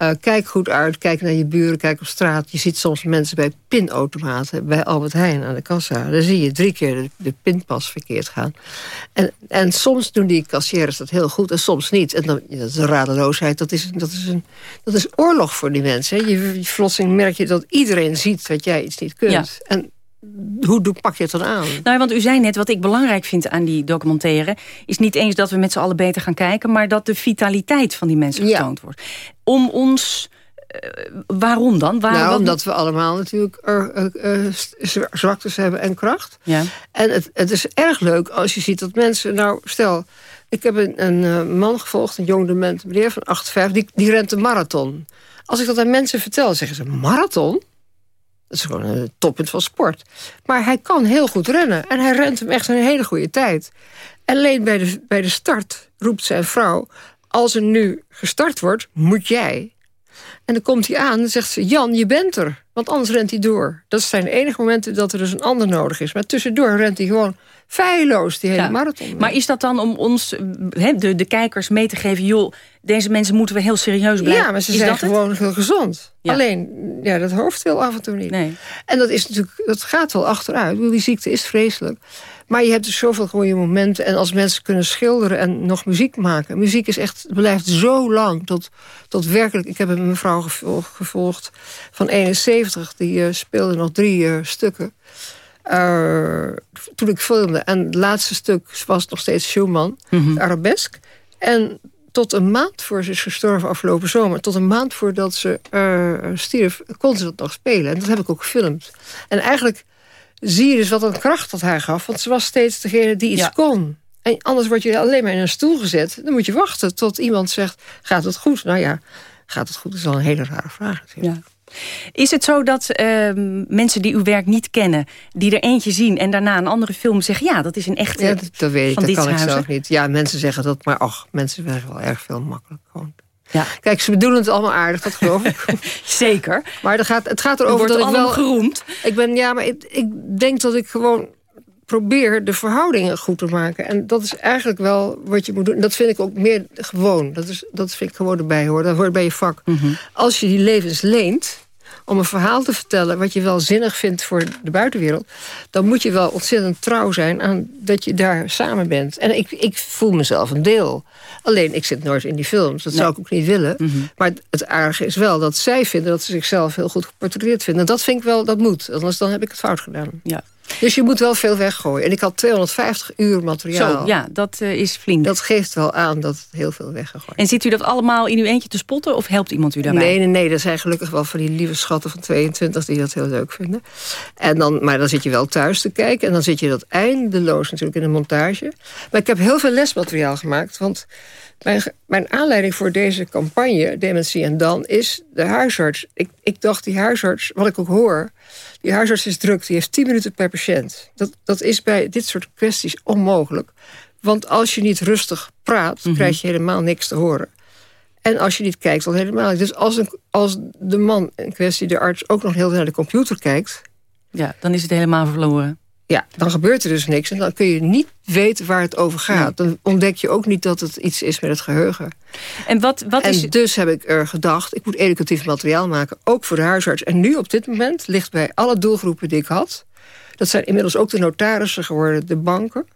Uh, kijk goed uit, kijk naar je buren, kijk op straat. Je ziet soms mensen bij pinautomaten, bij Albert Heijn aan de kassa. Dan zie je drie keer de, de pinpas verkeerd gaan. En, en soms doen die kassiers dat heel goed en soms niet. En dan, dat is een radeloosheid, dat is, dat is, een, dat is oorlog voor die mensen. Je, je merk je dat iedereen ziet dat jij iets niet kunt. En hoe pak je het dan aan? Nou, want u zei net, wat ik belangrijk vind aan die documentaire... is niet eens dat we met z'n allen beter gaan kijken... maar dat de vitaliteit van die mensen getoond wordt. Om ons... Uh, waarom dan? Waar, nou, omdat we allemaal natuurlijk uh, uh, zwaktes hebben en kracht. Ja. En het, het is erg leuk als je ziet dat mensen... Nou, stel, ik heb een, een man gevolgd, een jong dement meneer van 58... Die, die rent een marathon. Als ik dat aan mensen vertel, zeggen ze... marathon? Dat is gewoon een toppunt van sport. Maar hij kan heel goed rennen. En hij rent hem echt een hele goede tijd. Alleen bij de, bij de start roept zijn vrouw... als er nu gestart wordt, moet jij. En dan komt hij aan en zegt ze... Jan, je bent er. Want anders rent hij door. Dat zijn de enige momenten dat er dus een ander nodig is. Maar tussendoor rent hij gewoon feilloos die hele marathon. Maar is dat dan om ons, de, de kijkers, mee te geven... joh, deze mensen moeten we heel serieus blijven? Ja, maar ze zijn gewoon heel gezond. Alleen, ja, dat hoofd wil af en toe niet. Nee. En dat, is natuurlijk, dat gaat wel achteruit. Die ziekte is vreselijk. Maar je hebt dus zoveel goede momenten. En als mensen kunnen schilderen en nog muziek maken. Muziek is echt, blijft zo lang. Tot, tot werkelijk, ik heb een mevrouw gevolgd van 71. Die uh, speelde nog drie uh, stukken. Uh, toen ik filmde. En het laatste stuk was nog steeds Schumann, mm arabesk. En tot een maand voor ze is gestorven afgelopen zomer... tot een maand voordat ze uh, stierf, kon ze dat nog spelen. En dat heb ik ook gefilmd. En eigenlijk zie je dus wat een kracht dat hij gaf. Want ze was steeds degene die iets kon. En anders word je alleen maar in een stoel gezet. Dan moet je wachten tot iemand zegt, gaat het goed? Nou ja, gaat het goed? Dat is al een hele rare vraag natuurlijk. Ja. Is het zo dat ehm, mensen die uw werk niet kennen... die er eentje zien en daarna een andere film zeggen... ja, dat is een echte Ja, dat, weet ik, dat kan ik zelf niet. Ja, mensen zeggen dat, maar ach, mensen zeggen wel erg veel makkelijk. Gewoon. Ja. Kijk, ze bedoelen het allemaal aardig, dat geloof ik. [laughs] Zeker. Maar het gaat, het gaat erover dat ik wel... geroemd. Ik ben, ja, maar ik, ik denk dat ik gewoon probeer de verhoudingen goed te maken. En dat is eigenlijk wel wat je moet doen. Dat vind ik ook meer gewoon. Dat, is, dat vind ik gewoon erbij hoor. Dat hoort bij je vak. Mhm. Als je die levens leent om een verhaal te vertellen... wat je wel zinnig vindt voor de buitenwereld... dan moet je wel ontzettend trouw zijn aan dat je daar samen bent. En ik, ik voel mezelf een deel. Alleen, ik zit nooit in die films. Dat zou ik ook niet willen. Mhm. Maar het aardige is wel dat zij vinden... dat ze zichzelf heel goed geportretteerd vinden. En dat vind ik wel, dat moet. Anders dan heb ik het fout gedaan. Ja. Dus je moet wel veel weggooien. En ik had 250 uur materiaal. Zo, ja, dat uh, is flink. Dat geeft wel aan dat heel veel weggegooid En ziet u dat allemaal in uw eentje te spotten? Of helpt iemand u daarbij? Nee, nee, nee. Er zijn gelukkig wel van die lieve schatten van 22 die dat heel leuk vinden. En dan, maar dan zit je wel thuis te kijken. En dan zit je dat eindeloos natuurlijk in de montage. Maar ik heb heel veel lesmateriaal gemaakt. Want mijn, mijn aanleiding voor deze campagne, Dementie en Dan, is de huisarts. Ik, ik dacht, die huisarts, wat ik ook hoor... die huisarts is druk, die heeft 10 minuten per patiënt. Dat, dat is bij dit soort kwesties onmogelijk. Want als je niet rustig praat, mhm. krijg je helemaal niks te horen. En als je niet kijkt, dan helemaal niet. Dus als, een, als de man in kwestie, de arts, ook nog heel naar de computer kijkt... Ja, dan is het helemaal verloren. Ja, dan gebeurt er dus niks. En dan kun je niet weten waar het over gaat. Dan ontdek je ook niet dat het iets is met het geheugen. En, wat, wat en is... dus heb ik er gedacht, ik moet educatief materiaal maken. Ook voor de huisarts. En nu op dit moment ligt bij alle doelgroepen die ik had... dat zijn inmiddels ook de notarissen geworden, de banken...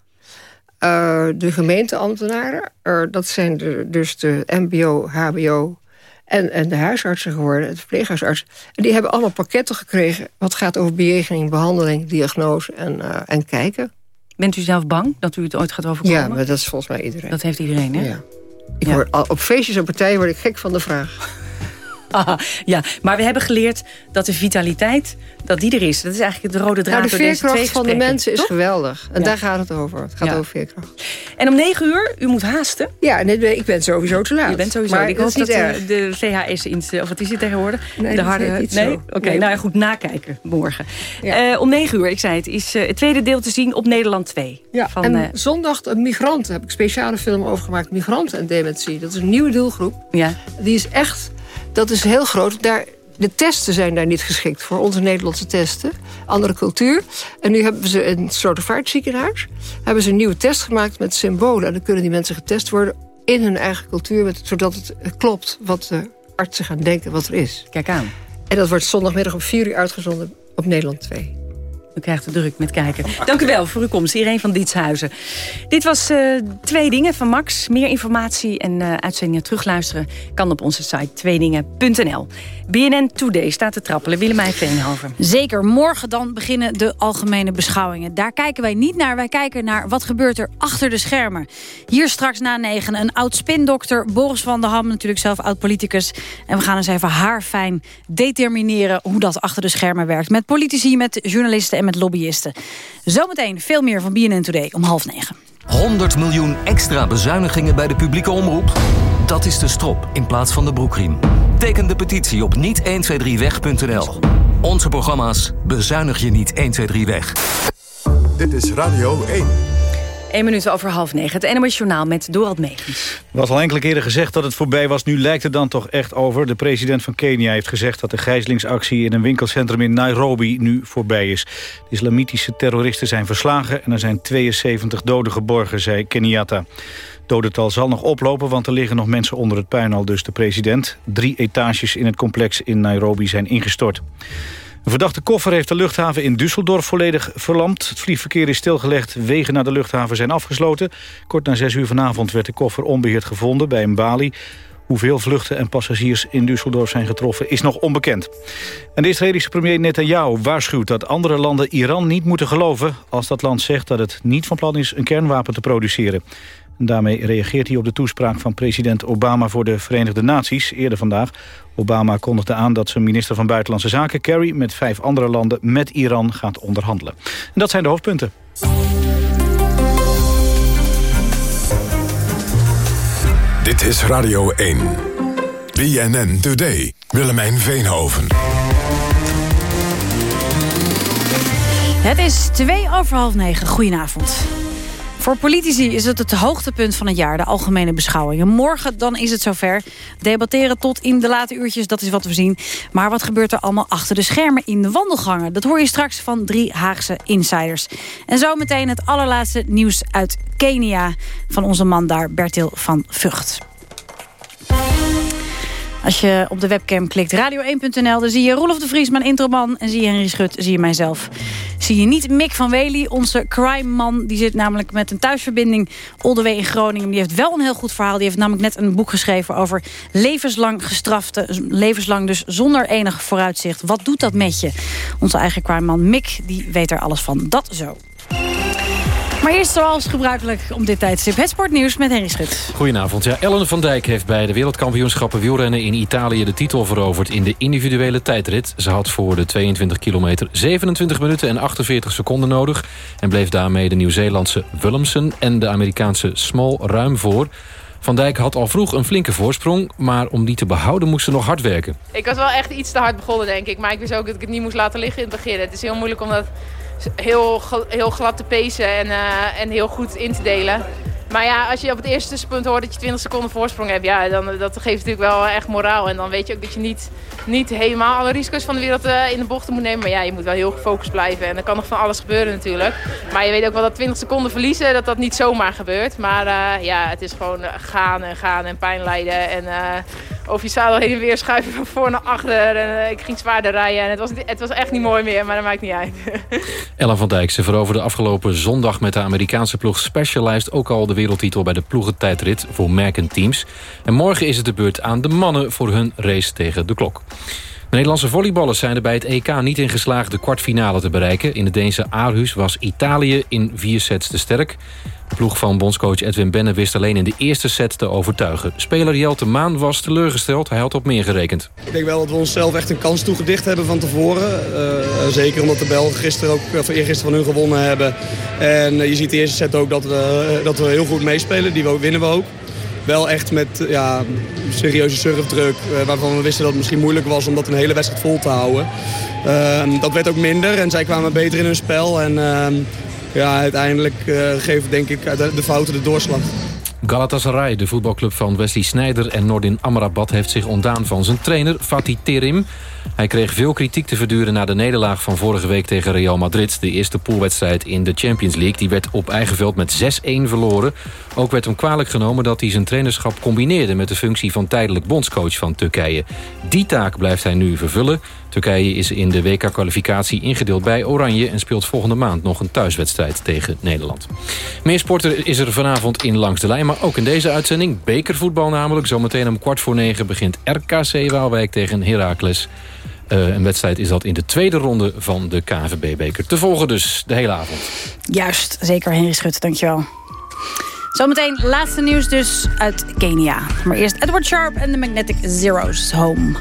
Uh, de gemeenteambtenaren. Uh, dat zijn de, dus de mbo, hbo en, en de huisartsen geworden, de verpleeghuisarts. En die hebben allemaal pakketten gekregen... wat gaat over bejegening, behandeling, diagnose en, uh, en kijken. Bent u zelf bang dat u het ooit gaat overkomen? Ja, maar dat is volgens mij iedereen. Dat heeft iedereen, hè? Ja. Ik Word, op feestjes en partijen word ik gek van de vraag. [laughs] ja, maar we hebben geleerd dat de vitaliteit, dat die er is. Dat is eigenlijk de rode draad nou, de door deze twee veerkracht van de mensen is toch? geweldig. En Ja. daar gaat het over. Het gaat Ja. over veerkracht. En om negen uur, u moet haasten. Ja, nee, ik ben sowieso te laat. Je bent sowieso. Maar ik hoop dat erg. de VHS, in, of wat is het tegenwoordig? Nee, de harde, nee? Oké, Nee. nou ja, goed, nakijken morgen. Eh, om negen uur, ik zei het, is eh, het tweede deel te zien op Nederland 2. Ja, van, en eh, zondag een migranten. heb ik een speciale film over gemaakt. Migranten en dementie. Dat is een nieuwe doelgroep. Ja. Die is echt, dat is heel groot. Daar, de testen zijn daar niet geschikt voor onze Nederlandse testen. Andere cultuur. En nu hebben ze een soort vaartziekenhuis. Hebben ze een nieuwe test gemaakt met symbolen. En dan kunnen die mensen getest worden in hun eigen cultuur. Met, zodat het eh, klopt wat de artsen gaan denken wat er is. Kijk aan. En dat wordt zondagmiddag om 4 uur uitgezonden op Nederland 2. U krijgt de druk met kijken. Dank u wel voor uw komst, Irene van Dietshuizen. Dit was eh, Twee Dingen van Max. Meer informatie en eh, uitzendingen terugluisteren... kan op onze site tweedingen.nl. BNN Today staat te trappelen. Willemijn Veenhoven. Zeker, morgen dan beginnen de algemene beschouwingen. Daar kijken wij niet naar, wij kijken naar wat gebeurt er achter de schermen. Hier straks na negen een oud-spindokter, Boris van der Ham... natuurlijk zelf oud-politicus. En we gaan eens even haarfijn determineren hoe dat achter de schermen werkt. Met politici, met journalisten en met lobbyisten. Zometeen veel meer van BNN Today om half negen. 100 miljoen extra bezuinigingen bij de publieke omroep? Dat is de strop in plaats van de broekriem. Teken de petitie op niet123weg.nl. Onze programma's bezuinig je niet 123 weg. Dit is Radio 1. 1 minuut over half negen. Het NOS Journaal met Dorald. Er was al enkele keren gezegd dat het voorbij was. Nu lijkt het dan toch echt over. De president van Kenia heeft gezegd dat de gijzelingsactie... in een winkelcentrum in Nairobi nu voorbij is. De islamitische terroristen zijn verslagen... en er zijn 72 doden geborgen, zei Kenyatta. Dodental zal nog oplopen, want er liggen nog mensen onder het puin al dus de president. Drie etages in het complex in Nairobi zijn ingestort. Een verdachte koffer heeft de luchthaven in Düsseldorf volledig verlamd. Het vliegverkeer is stilgelegd, wegen naar de luchthaven zijn afgesloten. Kort na zes uur vanavond werd de koffer onbeheerd gevonden bij een balie. Hoeveel vluchten en passagiers in Düsseldorf zijn getroffen is nog onbekend. En de Israëlische premier Netanyahu waarschuwt dat andere landen Iran niet moeten geloven... als dat land zegt dat het niet van plan is een kernwapen te produceren. En daarmee reageert hij op de toespraak van president Obama voor de Verenigde Naties eerder vandaag. Obama kondigde aan dat zijn minister van Buitenlandse Zaken Kerry met vijf andere landen met Iran gaat onderhandelen. En dat zijn de hoofdpunten. Dit is Radio 1. BNN Today. Willemijn Veenhoven. Het is twee over half negen. Goedenavond. Voor politici is het het hoogtepunt van het jaar, de algemene beschouwingen. Morgen dan is het zover. Debatteren tot in de late uurtjes, dat is wat we zien. Maar wat gebeurt er allemaal achter de schermen in de wandelgangen? Dat hoor je straks van drie Haagse insiders. En zometeen het allerlaatste nieuws uit Kenia... van onze man daar, Bertil van Vught. Als je op de webcam klikt radio1.nl... dan zie je Roelof de Vries, mijn introman. En zie je Henry Schut, zie je mijzelf. Zie je niet Mick van Wely, onze crime-man. Die zit namelijk met een thuisverbinding way in Groningen. Die heeft wel een heel goed verhaal. Die heeft namelijk net een boek geschreven over levenslang gestrafte. Levenslang dus zonder enig vooruitzicht. Wat doet dat met je? Onze eigen crime-man Mick, die weet er alles van. Dat zo. Maar eerst zoals gebruikelijk om dit tijdstip het sportnieuws met Henry Schut. Goedenavond. Ja, Ellen van Dijk heeft bij de wereldkampioenschappen wielrennen in Italië de titel veroverd in de individuele tijdrit. Ze had voor de 22 kilometer 27 minuten en 48 seconden nodig... en bleef daarmee de Nieuw-Zeelandse Willemsen en de Amerikaanse Small ruim voor... Van Dijk had al vroeg een flinke voorsprong... maar om die te behouden moest ze nog hard werken. Ik was wel echt iets te hard begonnen, denk ik. Maar ik wist ook dat ik het niet moest laten liggen in het begin. Het is heel moeilijk om dat heel, heel glad te pacen en, eh, en heel goed in te delen. Maar ja, als je op het eerste tussenpunt hoort dat je 20 seconden voorsprong hebt... Ja, dan, dat geeft natuurlijk wel echt moraal. En dan weet je ook dat je niet, niet helemaal alle risico's van de wereld eh, in de bochten moet nemen. Maar ja, je moet wel heel gefocust blijven. En er kan nog van alles gebeuren natuurlijk. Maar je weet ook wel dat 20 seconden verliezen, dat dat niet zomaar gebeurt. Maar eh, ja, het is gewoon eh, gaan en gaan en pijn lijden. En eh, over je zadel heen en weer schuiven van voor naar achter. En eh, ik ging zwaarder rijden. En het was, het was echt niet mooi meer, maar dat maakt niet uit. [laughs] Ellen van Dijk, ze veroverde afgelopen zondag met de Amerikaanse ploeg Specialized... ook al de wereldtitel bij de ploegentijdrit voor merkenteams. En morgen is het de beurt aan de mannen voor hun race tegen de klok. Nederlandse volleyballers zijn er bij het EK niet in geslaagd de kwartfinale te bereiken. In het Deense Aarhus was Italië in vier sets te sterk. De ploeg van bondscoach Edwin Benne wist alleen in de eerste set te overtuigen. Speler Jelte Maan was teleurgesteld, hij had op meer gerekend. Ik denk wel dat we onszelf echt een kans toegedicht hebben van tevoren. Uh, zeker omdat de Belgen gisteren ook, of eergisteren van hun gewonnen hebben. En uh, je ziet de eerste set ook dat we, dat we heel goed meespelen, die winnen we ook wel echt met ja, serieuze surfdruk. Uh, waarvan we wisten dat het misschien moeilijk was om dat een hele wedstrijd vol te houden. Uh, dat werd ook minder en zij kwamen beter in hun spel. En uh, ja, uiteindelijk uh, geeft denk ik de fouten de doorslag. Galatasaray, de voetbalclub van Wesley Sneijder en Nordin Amrabat... heeft zich ontdaan van zijn trainer Fatih Terim. Hij kreeg veel kritiek te verduren na de nederlaag van vorige week tegen Real Madrid. De eerste poolwedstrijd in de Champions League. Die werd op eigen veld met 6-1 verloren. Ook werd hem kwalijk genomen dat hij zijn trainerschap combineerde... met de functie van tijdelijk bondscoach van Turkije. Die taak blijft hij nu vervullen. Turkije is in de WK-kwalificatie ingedeeld bij Oranje... en speelt volgende maand nog een thuiswedstrijd tegen Nederland. Meer sporten is er vanavond in Langs de Lijn... maar ook in deze uitzending bekervoetbal namelijk. Zometeen om kwart voor negen begint RKC Waalwijk tegen Heracles... Uh, een wedstrijd is dat in de tweede ronde van de KNVB-beker. Te volgen dus de hele avond. Juist, zeker Henry Schut, dankjewel. Zometeen laatste nieuws dus uit Kenia. Maar eerst Edward Sharp en de Magnetic Zeros Home.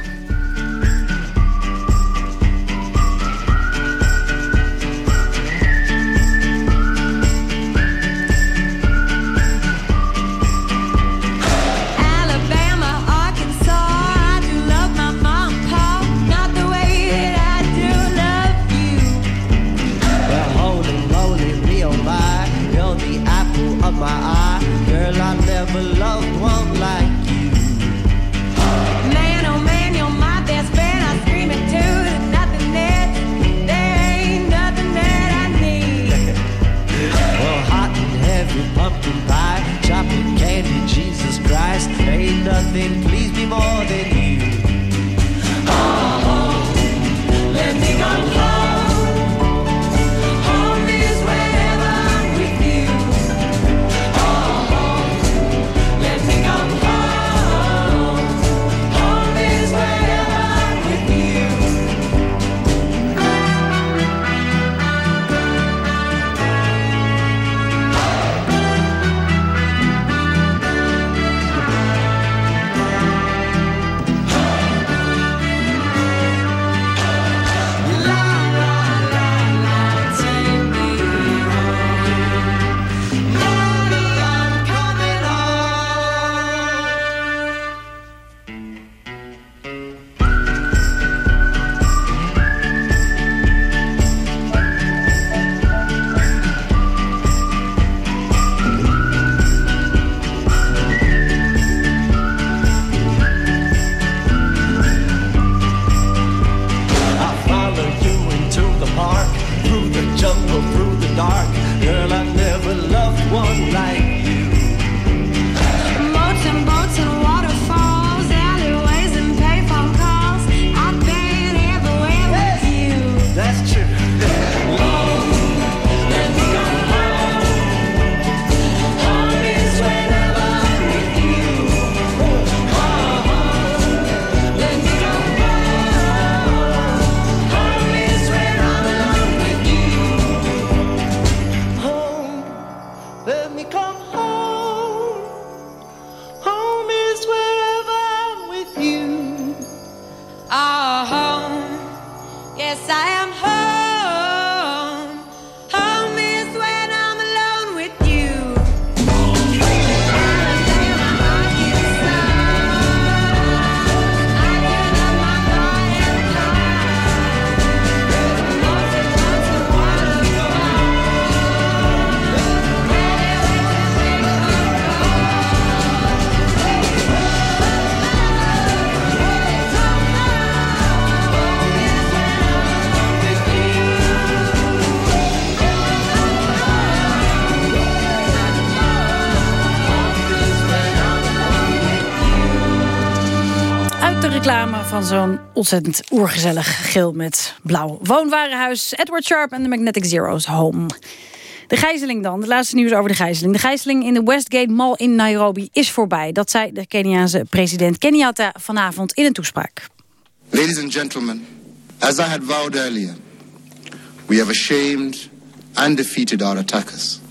Van zo'n ontzettend oergezellig geel met blauw woonwarenhuis. Edward Sharp en de Magnetic Zero's Home. De gijzeling dan, de laatste nieuws over de gijzeling. De gijzeling in de Westgate Mall in Nairobi is voorbij. Dat zei de Keniaanse president Kenyatta vanavond in een toespraak. Ladies and gentlemen, as I had vowed earlier, we have ashamed and defeated our attackers.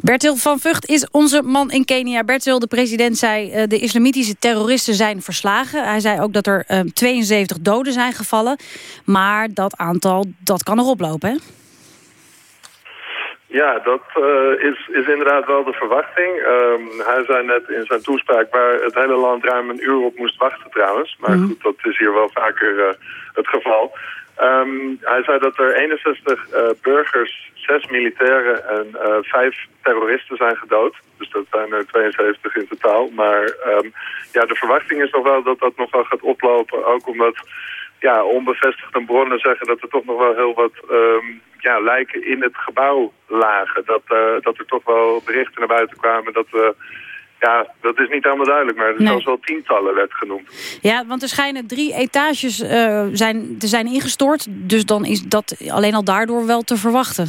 Bertil van Vught is onze man in Kenia. Bertil, de president, zei uh, de islamitische terroristen zijn verslagen. Hij zei ook dat er uh, 72 doden zijn gevallen. Maar dat aantal, dat kan nog oplopen, hè? Ja, dat uh, is, is inderdaad wel de verwachting. Um, hij zei net in zijn toespraak waar het hele land ruim een uur op moest wachten trouwens. Maar mm. goed, dat is hier wel vaker uh, het geval. Um, hij zei dat er 61 uh, burgers, 6 militairen en uh, 5 terroristen zijn gedood. Dus dat zijn er 72 in totaal. Maar um, ja, de verwachting is nog wel dat dat nog wel gaat oplopen. Ook omdat ja, onbevestigde bronnen zeggen dat er toch nog wel heel wat um, ja, lijken in het gebouw lagen. Dat, uh, dat er toch wel berichten naar buiten kwamen dat we... Ja, dat is niet helemaal duidelijk, maar er nee. zelfs wel tientallen werd genoemd. Ja, want er schijnen drie etages uh, zijn, te zijn ingestort. Dus dan is dat alleen al daardoor wel te verwachten.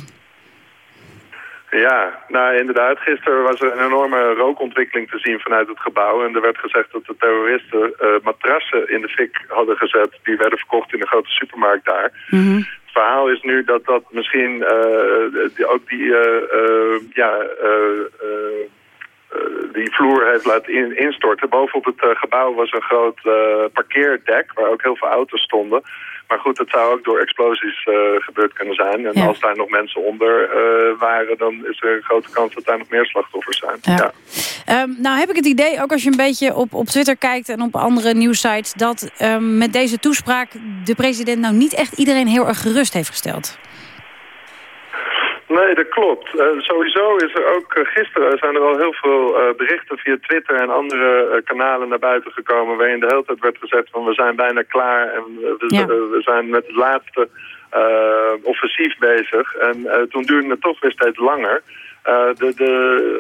Ja, nou inderdaad. Gisteren was er een enorme rookontwikkeling te zien vanuit het gebouw. En er werd gezegd dat de terroristen uh, matrassen in de fik hadden gezet. Die werden verkocht in een grote supermarkt daar. Mm -hmm. Het verhaal is nu dat dat misschien uh, die, ook die, ja, die vloer heeft laten in, instorten. Bovenop het gebouw was een groot parkeerdek waar ook heel veel auto's stonden. Maar goed, het zou ook door explosies uh, gebeurd kunnen zijn. En ja. als daar nog mensen onder uh, waren, dan is er een grote kans dat daar nog meer slachtoffers zijn. Ja. ja. Um, nou heb ik het idee, ook als je een beetje op, op Twitter kijkt en op andere nieuwsites... dat um, met deze toespraak de president nou niet echt iedereen heel erg gerust heeft gesteld. Nee, dat klopt. Uh, sowieso is er ook uh, gisteren zijn er al heel veel uh, berichten via Twitter en andere kanalen naar buiten gekomen waarin de hele tijd werd gezegd van we zijn bijna klaar en we, ja. we zijn met het laatste offensief bezig. En toen duurde het toch weer steeds langer. Uh, de, de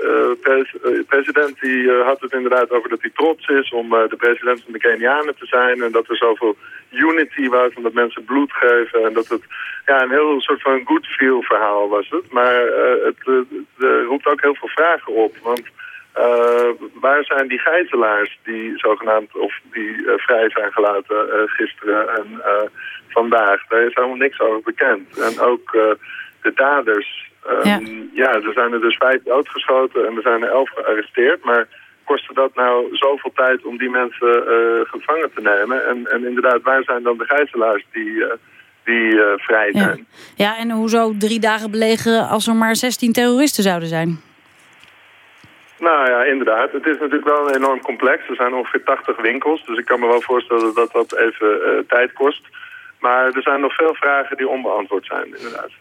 uh, pres president die, had het inderdaad over dat hij trots is om de president van de Kenianen te zijn. En dat er zoveel unity was en dat mensen bloed geven. En dat het ja, een heel soort van good feel verhaal was het. Maar het de, roept ook heel veel vragen op. Want waar zijn die gijzelaars die zogenaamd of die vrij zijn gelaten gisteren en vandaag? Daar is helemaal niks over bekend. En ook de daders Um, ja. ja, er zijn er dus vijf doodgeschoten en er zijn er elf gearresteerd. Maar kostte dat nou zoveel tijd om die mensen uh, gevangen te nemen? En, en inderdaad, waar zijn dan de gijzelaars die, uh, die uh, vrij zijn? Ja. ja, en hoezo drie dagen belegeren als er maar 16 terroristen zouden zijn? Nou ja, inderdaad. Het is natuurlijk wel een enorm complex. Er zijn ongeveer 80 winkels, dus ik kan me wel voorstellen dat dat even tijd kost. Maar er zijn nog veel vragen die onbeantwoord zijn, inderdaad.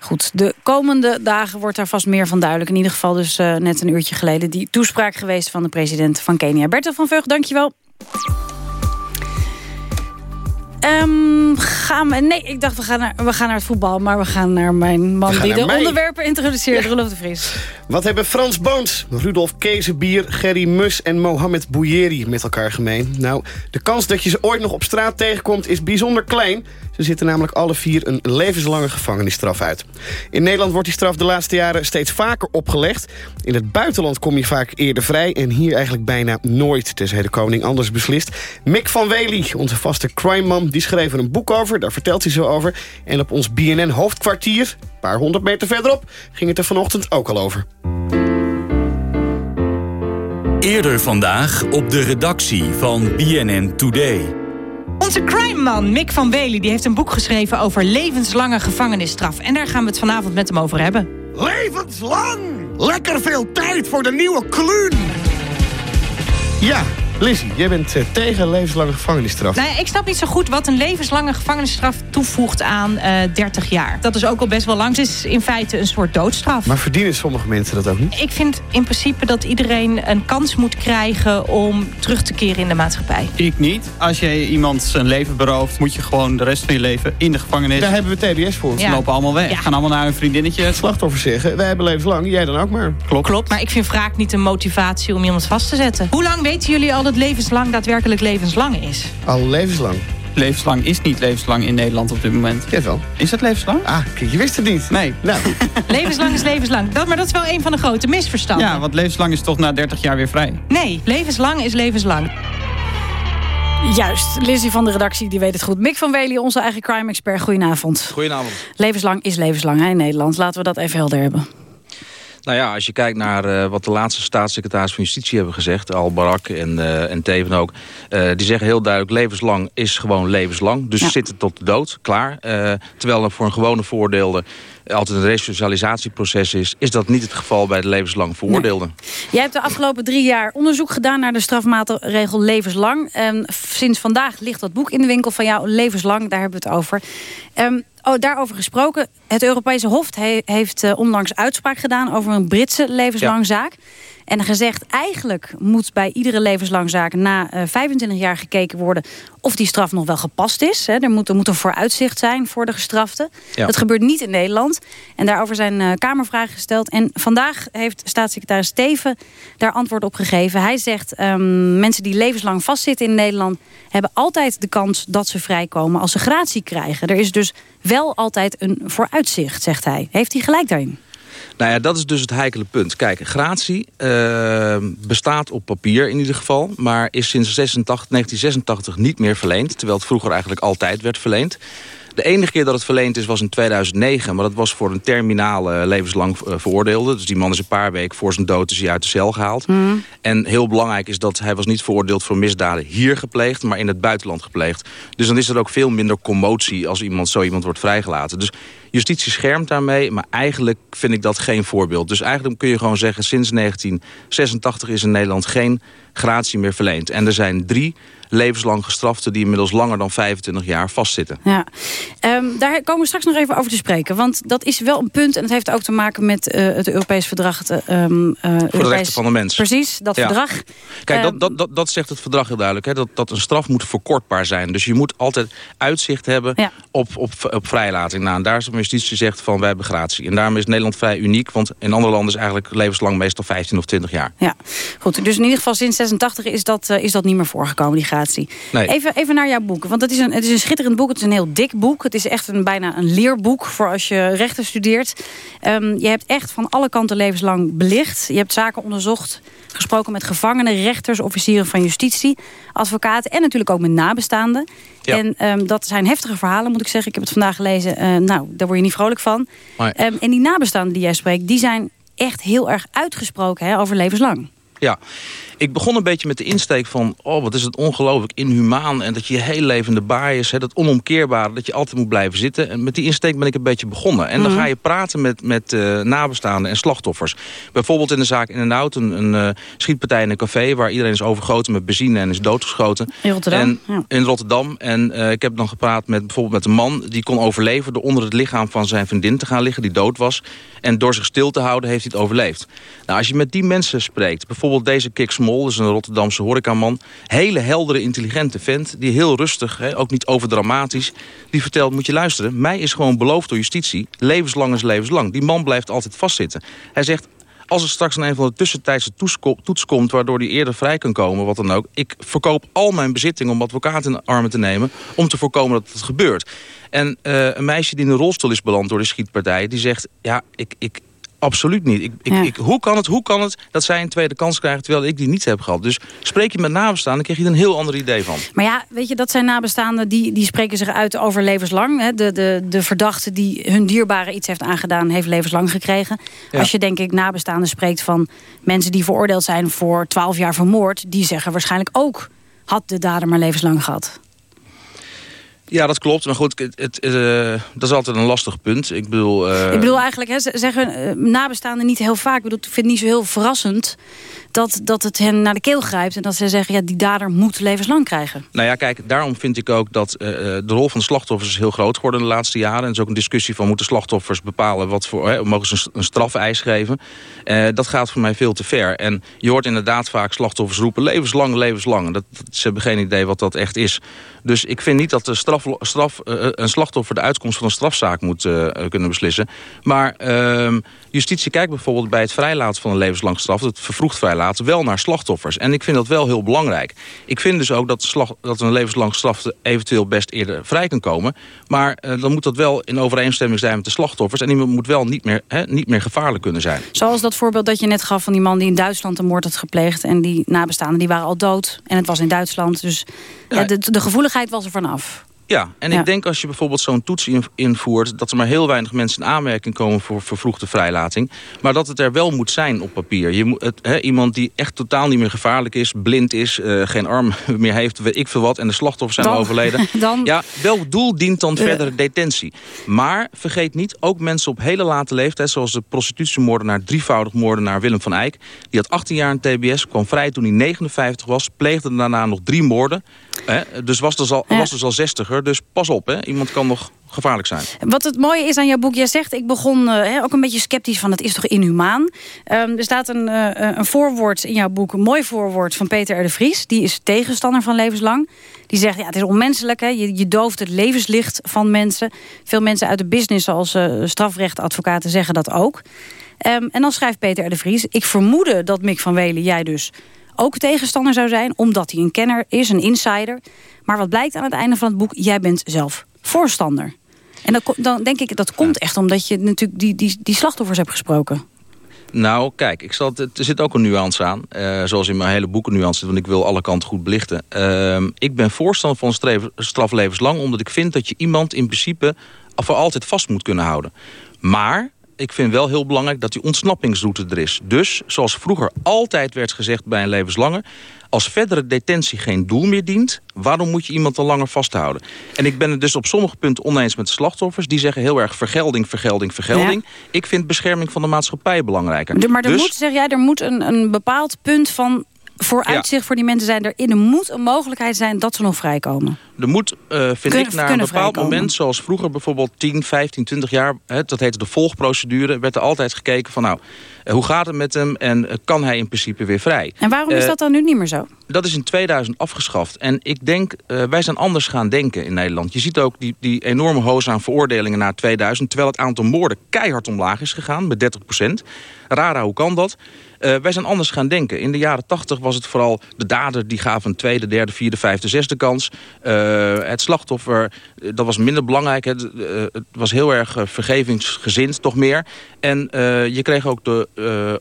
Goed, de komende dagen wordt daar vast meer van duidelijk. In ieder geval dus uh, net een uurtje geleden die toespraak geweest van de president van Kenia. Bertel van Veugd, dankjewel. Um, gaan we, nee, ik dacht we gaan, naar, we gaan naar het voetbal. Maar we gaan naar mijn man die de mij. onderwerpen introduceert. Ja. Rudolf de Vries. Wat hebben Frans Boons, Rudolf Kezenbier, Gerry Mus en Mohamed Bouyeri met elkaar gemeen? Nou, de kans dat je ze ooit nog op straat tegenkomt is bijzonder klein. Ze zitten namelijk alle vier een levenslange gevangenisstraf uit. In Nederland wordt die straf de laatste jaren steeds vaker opgelegd. In het buitenland kom je vaak eerder vrij en hier eigenlijk bijna nooit. Tenzij de koning anders beslist. Mick van Wely, onze vaste crime man, die schreef er een boek over. Daar vertelt hij zo over. En op ons BNN hoofdkwartier, een paar honderd meter verderop... ging het er vanochtend ook al over. Eerder vandaag op de redactie van BNN Today. Onze crime-man Mick van Wely die heeft een boek geschreven over levenslange gevangenisstraf. En daar gaan we het vanavond met hem over hebben. Levenslang! Lekker veel tijd voor de nieuwe kluun! Ja, Lizzie, jij bent uh, tegen levenslange gevangenisstraf. Nou ja, ik snap niet zo goed wat een levenslange gevangenisstraf toevoegt aan uh, eh, 30 jaar. Dat is ook al best wel lang. Het is in feite een soort doodstraf. Maar verdienen sommige mensen dat ook niet? Ik vind in principe dat iedereen een kans moet krijgen om terug te keren in de maatschappij. Ik niet. Als je iemand zijn leven berooft, moet je gewoon de rest van je leven in de gevangenis. Daar hebben we TBS voor. Ze lopen allemaal weg. Ja. Gaan allemaal naar hun vriendinnetje. Slachtoffers zeggen, wij hebben levenslang, jij dan ook maar. Klopt. Klopt, maar ik vind wraak niet een motivatie om iemand vast te zetten. Hoe lang weten jullie al dat levenslang daadwerkelijk levenslang is? Al levenslang. Levenslang is niet levenslang in Nederland op dit moment. Ja, wel. Is dat levenslang? Ah, kijk, je wist het niet. Nee. Nou. [laughs] levenslang is levenslang. Dat, maar dat is wel een van de grote misverstanden. Ja, want levenslang is toch na 30 jaar weer vrij. Nee, levenslang is levenslang. Juist, Lizzie van de redactie die weet het goed. Mick van Wely, onze eigen crime-expert, goedenavond. Goedenavond. Levenslang is levenslang hè, in Nederland. Laten we dat even helder hebben. Nou ja, als je kijkt naar uh, wat de laatste staatssecretaris van Justitie hebben gezegd... Al Barak en, uh, en Teven ook... Uh, die zeggen heel duidelijk, levenslang is gewoon levenslang. Dus ja. zitten tot de dood, klaar. terwijl er voor een gewone voordeelde altijd een resocialisatieproces is... is dat niet het geval bij de levenslang veroordeelden. Nee. Jij hebt de afgelopen drie jaar onderzoek gedaan... naar de strafmaatregel levenslang. En sinds vandaag ligt dat boek in de winkel van jou, Levenslang. Daar hebben we het over. Um, Oh, daarover gesproken. Het Europese Hof he heeft uh, onlangs uitspraak gedaan... over een Britse levenslangzaak. Ja. En gezegd, eigenlijk moet bij iedere levenslangzaak... na uh, 25 jaar gekeken worden of die straf nog wel gepast is. Er, moet, er moet een vooruitzicht zijn voor de gestrafte. Ja. Dat gebeurt niet in Nederland. En daarover zijn uh, Kamervragen gesteld. En vandaag heeft staatssecretaris Steven daar antwoord op gegeven. Hij zegt, um, mensen die levenslang vastzitten in Nederland... hebben altijd de kans dat ze vrijkomen als ze gratie krijgen. Er is dus wel altijd een vooruitzicht, zegt hij. Heeft hij gelijk daarin? Nou ja, dat is dus het heikele punt. Kijk, gratie uh, bestaat op papier in ieder geval... maar is sinds 86, 1986 niet meer verleend... terwijl het vroeger eigenlijk altijd werd verleend. De enige keer dat het verleend is was in 2009... maar dat was voor een terminale levenslang veroordeelde. Dus die man is een paar weken voor zijn dood is hij uit de cel gehaald. Mm. En heel belangrijk is dat hij was niet veroordeeld voor misdaden hier gepleegd... maar in het buitenland gepleegd. Dus dan is er ook veel minder commotie als iemand, zo iemand wordt vrijgelaten. Dus justitie schermt daarmee, maar eigenlijk vind ik dat geen voorbeeld. Dus eigenlijk kun je gewoon zeggen... sinds 1986 is in Nederland geen gratie meer verleend. En er zijn drie levenslang gestraften... die inmiddels langer dan 25 jaar vastzitten. Ja. Um, daar komen we straks nog even over te spreken. Want dat is wel een punt en het heeft ook te maken met uh, het Europees verdrag. Um, uh, Voor Europees... de rechten van de mens. Precies, dat ja. verdrag. Kijk, um, dat, dat, dat, dat zegt het verdrag heel duidelijk. Hè? Dat, dat een straf moet verkortbaar zijn. Dus je moet altijd uitzicht hebben ja. op, op, op vrijlating. Nou, en daar is de justitie zegt van wij hebben gratie. En daarom is Nederland vrij uniek. Want in andere landen is eigenlijk levenslang meestal 15 of 20 jaar. Ja, goed. Dus in ieder geval sinds 86 is dat, uh, is dat niet meer voorgekomen, die Nee. Even, even naar jouw boek. Want het is, een, het is een schitterend boek. Het is een heel dik boek. Het is echt een, bijna een leerboek voor als je rechten studeert. Um, je hebt echt van alle kanten levenslang belicht. Je hebt zaken onderzocht, gesproken met gevangenen, rechters, officieren van justitie, advocaten en natuurlijk ook met nabestaanden. Ja. En um, dat zijn heftige verhalen, moet ik zeggen. Ik heb het vandaag gelezen. Uh, nou, daar word je niet vrolijk van. Um, en die nabestaanden die jij spreekt, die zijn echt heel erg uitgesproken hè, over levenslang. Ja, ik begon een beetje met de insteek van... oh, wat is het ongelooflijk inhumaan... en dat je je heel levende baai is, hè, dat onomkeerbare... dat je altijd moet blijven zitten. En met die insteek ben ik een beetje begonnen. En dan mm. ga je praten met, met uh, nabestaanden en slachtoffers. Bijvoorbeeld in de zaak in en out, een, een uh, schietpartij in een café... waar iedereen is overgoten met benzine en is doodgeschoten. In Rotterdam? En, ja. In Rotterdam. En uh, ik heb dan gepraat met bijvoorbeeld met een man... die kon overleven door onder het lichaam van zijn vriendin te gaan liggen... die dood was. En door zich stil te houden heeft hij het overleefd. Nou, als je met die mensen spreekt... bijvoorbeeld deze Smol, dus een Rotterdamse horecaman... hele heldere, intelligente vent, die heel rustig, hè, ook niet overdramatisch... die vertelt, moet je luisteren, mij is gewoon beloofd door justitie... levenslang is levenslang. Die man blijft altijd vastzitten. Hij zegt, als er straks een van de tussentijdse toets komt... waardoor hij eerder vrij kan komen, wat dan ook... ik verkoop al mijn bezittingen om advocaat in de armen te nemen... om te voorkomen dat het gebeurt. En uh, een meisje die in een rolstoel is beland door de schietpartij... die zegt, ja, ik, ik, absoluut niet. Ik, ik, ja. ik, hoe, kan het, hoe kan het dat zij een tweede kans krijgen... terwijl ik die niet heb gehad? Dus spreek je met nabestaanden, dan krijg je er een heel ander idee van. Maar ja, weet je, dat zijn nabestaanden... die, die spreken zich uit over levenslang. Hè? De, de, de verdachte die hun dierbare iets heeft aangedaan... heeft levenslang gekregen. Ja. Als je, denk ik, nabestaanden spreekt van mensen... die veroordeeld zijn voor 12 jaar vermoord... die zeggen waarschijnlijk ook... had de dader maar levenslang gehad. Ja, dat klopt. Maar goed, het, uh, dat is altijd een lastig punt. Ik bedoel, uh... ik bedoel eigenlijk, hè, zeggen uh, nabestaanden niet heel vaak. Ik, bedoel, ik vind het niet zo heel verrassend dat, dat het hen naar de keel grijpt. En dat ze zeggen, ja, die dader moet levenslang krijgen. Nou ja, kijk, daarom vind ik ook dat de rol van de slachtoffers is heel groot geworden de laatste jaren. En er is ook een discussie van, moeten slachtoffers bepalen wat voor, hè, mogen ze een, strafeis geven. dat gaat voor mij veel te ver. En je hoort inderdaad vaak slachtoffers roepen, levenslang, levenslang. Dat, dat, ze hebben geen idee wat dat echt is. Dus ik vind niet dat de straf, een slachtoffer de uitkomst van een strafzaak moet kunnen beslissen. Maar ehm, justitie kijkt bijvoorbeeld bij het vrijlaten van een levenslang straf... het vervroegd vrijlaten, wel naar slachtoffers. En ik vind dat wel heel belangrijk. Ik vind dus ook dat, slag, dat een levenslang straf eventueel best eerder vrij kan komen. Maar dan moet dat wel in overeenstemming zijn met de slachtoffers. En iemand moet wel niet meer, niet meer gevaarlijk kunnen zijn. Zoals dat voorbeeld dat je net gaf van die man die in Duitsland een moord had gepleegd. En die nabestaanden die waren al dood. En het was in Duitsland. Dus ja, de, de gevoeligheid was er vanaf. Ja, en ik denk als je bijvoorbeeld zo'n toets invoert... dat er maar heel weinig mensen in aanmerking komen voor vervroegde vrijlating. Maar dat het er wel moet zijn op papier. Je moet, het, iemand die echt totaal niet meer gevaarlijk is, blind is... Uh, geen arm [laughs] meer heeft, weet ik veel wat... en de slachtoffers zijn overleden. [laughs] Dan... Ja, welk doel dient dan verdere detentie? Maar vergeet niet, ook mensen op hele late leeftijd... zoals de prostitutiemoordenaar, drievoudig moordenaar Willem van Eyck... die had 18 jaar in TBS, kwam vrij toen hij 59 was... pleegde daarna nog drie moorden... dus was dus al, was dus al 60 dus pas op, hè? iemand kan nog gevaarlijk zijn. Wat het mooie is aan jouw boek, jij zegt... ik begon uh, ook een beetje sceptisch van het is toch inhumaan. Um, er staat een, uh, een voorwoord in jouw boek, een mooi voorwoord van Peter R. de Vries. Die is tegenstander van levenslang. Die zegt, ja, het is onmenselijk, hè? Je, dooft het levenslicht van mensen. Veel mensen uit de business, zoals strafrechtadvocaten, zeggen dat ook. Um, en dan schrijft Peter R. de Vries... ik vermoedde dat Mick van Welen, jij dus ook tegenstander zou zijn... omdat hij een kenner is, een insider. Maar wat blijkt aan het einde van het boek... jij bent zelf voorstander. En dan, dan denk ik, dat komt echt omdat je natuurlijk die, die, die slachtoffers hebt gesproken. Nou, kijk, ik zal, er zit ook een nuance aan. Uh, zoals in mijn hele boek een nuance zit, want ik wil alle kanten goed belichten. Uh, ik ben voorstander van straf levenslang... omdat ik vind dat je iemand in principe voor altijd vast moet kunnen houden. Maar ik vind wel heel belangrijk dat die ontsnappingsroute er is. Dus, zoals vroeger altijd werd gezegd bij een levenslange... als verdere detentie geen doel meer dient... waarom moet je iemand dan langer vasthouden? En ik ben het dus op sommige punten oneens met de slachtoffers. Die zeggen heel erg vergelding, vergelding, vergelding. Ik vind bescherming van de maatschappij belangrijker. maar er dus, moet, zeg jij, er moet een, een bepaald punt van vooruitzicht voor die mensen zijn. Er moet een mogelijkheid zijn dat ze nog vrijkomen. Er moet, uh, vind ik, naar een bepaald moment, zoals vroeger bijvoorbeeld 10, 15, 20 jaar, hè, dat heette de volgprocedure, werd er altijd gekeken van nou, hoe gaat het met hem en uh, kan hij in principe weer vrij. En waarom is dat dan nu niet meer zo? Dat is in 2000 afgeschaft. En ik denk, wij zijn anders gaan denken in Nederland. Je ziet ook die, die enorme hoos aan veroordelingen na 2000, terwijl het aantal moorden keihard omlaag is gegaan met 30 procent. Rara, hoe kan dat? Uh, wij zijn anders gaan denken. In de jaren 80 was het vooral de dader die gaf een tweede, derde, vierde, vijfde, zesde kans. Uh, het slachtoffer, dat was minder belangrijk. Het, het was heel erg vergevingsgezind, toch meer. En je kreeg ook de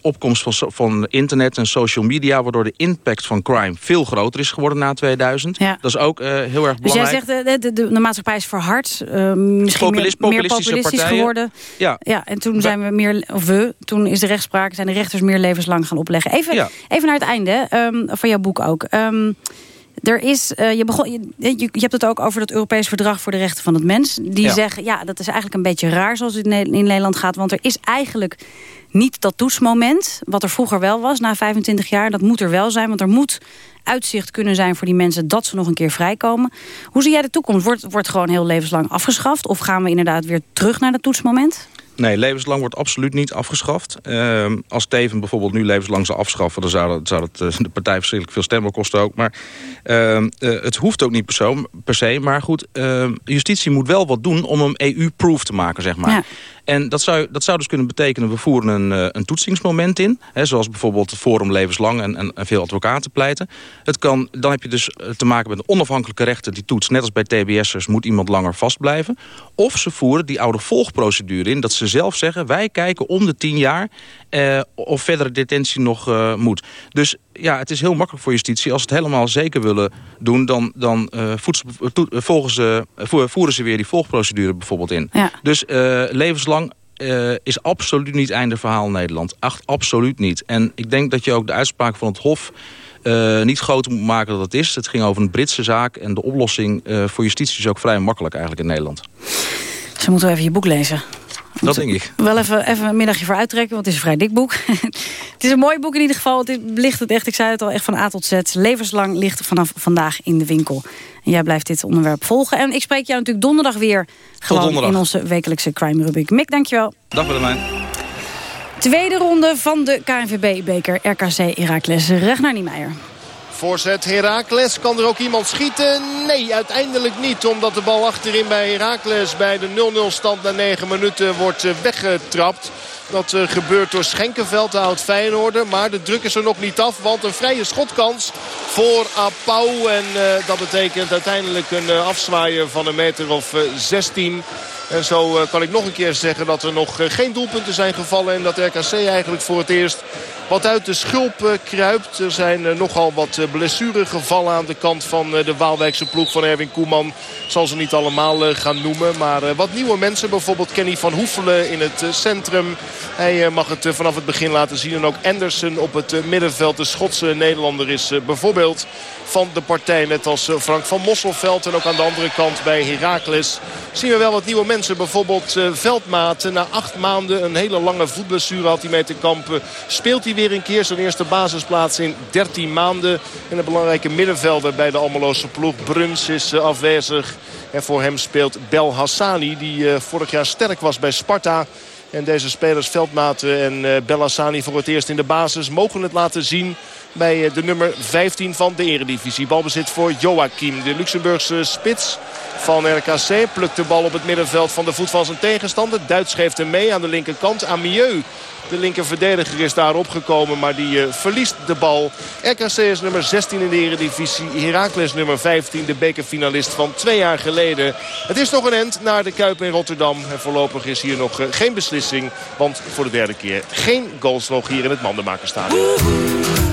opkomst van, van internet en social media... waardoor de impact van crime veel groter is geworden na 2000. Ja. Dat is ook heel erg belangrijk. Dus jij zegt, de, de, de, de maatschappij is verhard. misschien Populist, meer, meer populistisch partijen. geworden. Ja. ja, en toen zijn we meer, of we, toen is de rechtspraak, zijn de rechters meer levenslang gaan opleggen. Even, even naar het einde um, van jouw boek ook. Um, er is, uh, je, begon, je, je, hebt het ook over het Europees Verdrag voor de Rechten van het Mens. Die zeggen, ja, dat is eigenlijk een beetje raar zoals het in Nederland gaat. Want er is eigenlijk niet dat toetsmoment, wat er vroeger wel was, na 25 jaar. Dat moet er wel zijn, want er moet uitzicht kunnen zijn voor die mensen... dat ze nog een keer vrijkomen. Hoe zie jij de toekomst? Wordt, wordt gewoon heel levenslang afgeschaft? Of gaan we inderdaad weer terug naar dat toetsmoment? Nee, levenslang wordt absoluut niet afgeschaft. Uh, als Teven bijvoorbeeld nu levenslang zou afschaffen... dan zou, dat, zou dat uh, de partij verschrikkelijk veel stemmen kosten ook. Maar uh, het hoeft ook niet per, per se. Maar goed, ehm, justitie moet wel wat doen om hem EU-proof te maken, zeg maar. Ja. En dat zou, dat zou dus kunnen betekenen, we voeren een, uh, een toetsingsmoment in. Hè, zoals bijvoorbeeld het Forum Levenslang en, en, veel advocaten pleiten. Het kan, dan heb je dus eh, te maken met onafhankelijke rechter die toets. Net als bij TBS'ers moet iemand langer vastblijven. Of ze voeren die oude volgprocedure in. Dat ze zelf zeggen, wij kijken om de tien jaar uh, of verdere detentie nog uh, moet. Dus ja, het is heel makkelijk voor justitie. Als ze het helemaal zeker willen doen, dan, dan uh, volgen ze, voeren ze weer die volgprocedure bijvoorbeeld in. Ja. Dus levenslang is absoluut niet einde verhaal in Nederland. Ach, absoluut niet. En ik denk dat je ook de uitspraak van het Hof... Niet groter moet maken dan het is. Het ging over een Britse zaak en de oplossing voor justitie is ook vrij makkelijk eigenlijk in Nederland. Ze moeten even je boek lezen. Dat denk ik. Wel even, even een middagje voor uittrekken, want het is een vrij dik boek. [laughs] het is een mooi boek in ieder geval. Het ligt het echt, ik zei het al, echt van A tot Z. Levenslang ligt vanaf vandaag in de winkel. En jij blijft dit onderwerp volgen. En ik spreek jou natuurlijk donderdag weer gewoon donderdag. in onze wekelijkse crime rubriek. Mick, dankjewel. Dag Willemijn. Tweede ronde van de KNVB-beker RKC Heracles. Ragnar Niemeyer. Voorzet Heracles. Kan er ook iemand schieten? Nee, uiteindelijk niet. Omdat de bal achterin bij Heracles bij de 0-0 stand na 9 minuten wordt weggetrapt. Dat uh, gebeurt door Schenkenveld, de oud Feyenoorder. Maar de druk is er nog niet af, want een vrije schotkans voor Apau. En uh, dat betekent uiteindelijk een uh, afzwaaier van een meter of 16. En zo kan ik nog een keer zeggen dat er nog geen doelpunten zijn gevallen. En dat RKC eigenlijk voor het eerst wat uit de schulp kruipt. Er zijn nogal wat blessuregevallen aan de kant van de Waalwijkse ploeg van Erwin Koeman. Zal ze niet allemaal gaan noemen. Maar wat nieuwe mensen. Bijvoorbeeld Kenny van Hoefelen in het centrum. Hij mag het vanaf het begin laten zien. En ook Anderson op het middenveld. De Schotse Nederlander is bijvoorbeeld van de partij. Net als Frank van Mosselveld. En ook aan de andere kant bij Heracles zien we wel wat nieuwe mensen. Bijvoorbeeld Veldmaat. Na acht maanden een hele lange voetblessure had hij mee te kampen. Speelt hij weer een keer zijn eerste basisplaats in 13 maanden. En een belangrijke middenvelder bij de Almeloze ploeg. Bruns is afwezig. En voor hem speelt Bel Hassani. Die vorig jaar sterk was bij Sparta. En deze spelers Veldmaten en uh, Bellassani voor het eerst in de basis mogen het laten zien bij de nummer 15 van de eredivisie. Balbezit voor Joachim, de Luxemburgse spits van RKC. Plukt de bal op het middenveld van de voet van zijn tegenstander. Duits geeft hem mee aan de linkerkant. Amieux de linker verdediger is daar opgekomen, maar die uh, verliest de bal. RKC is nummer 16 in de eredivisie. Heracles nummer 15, de bekerfinalist van twee jaar geleden. Het is nog een end naar de Kuip in Rotterdam. En voorlopig is hier nog uh, geen beslissing. Want voor de derde keer geen goals nog hier in het Mandenmakerstadion.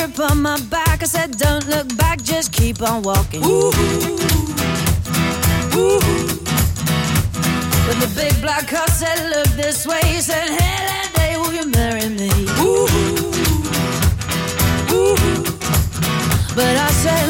fear upon my back. I said, Don't look back, just keep on walking. Ooh. Ooh. But the big black car said, look this way. He said, hey, day, will you marry me? Ooh. Ooh. But I said,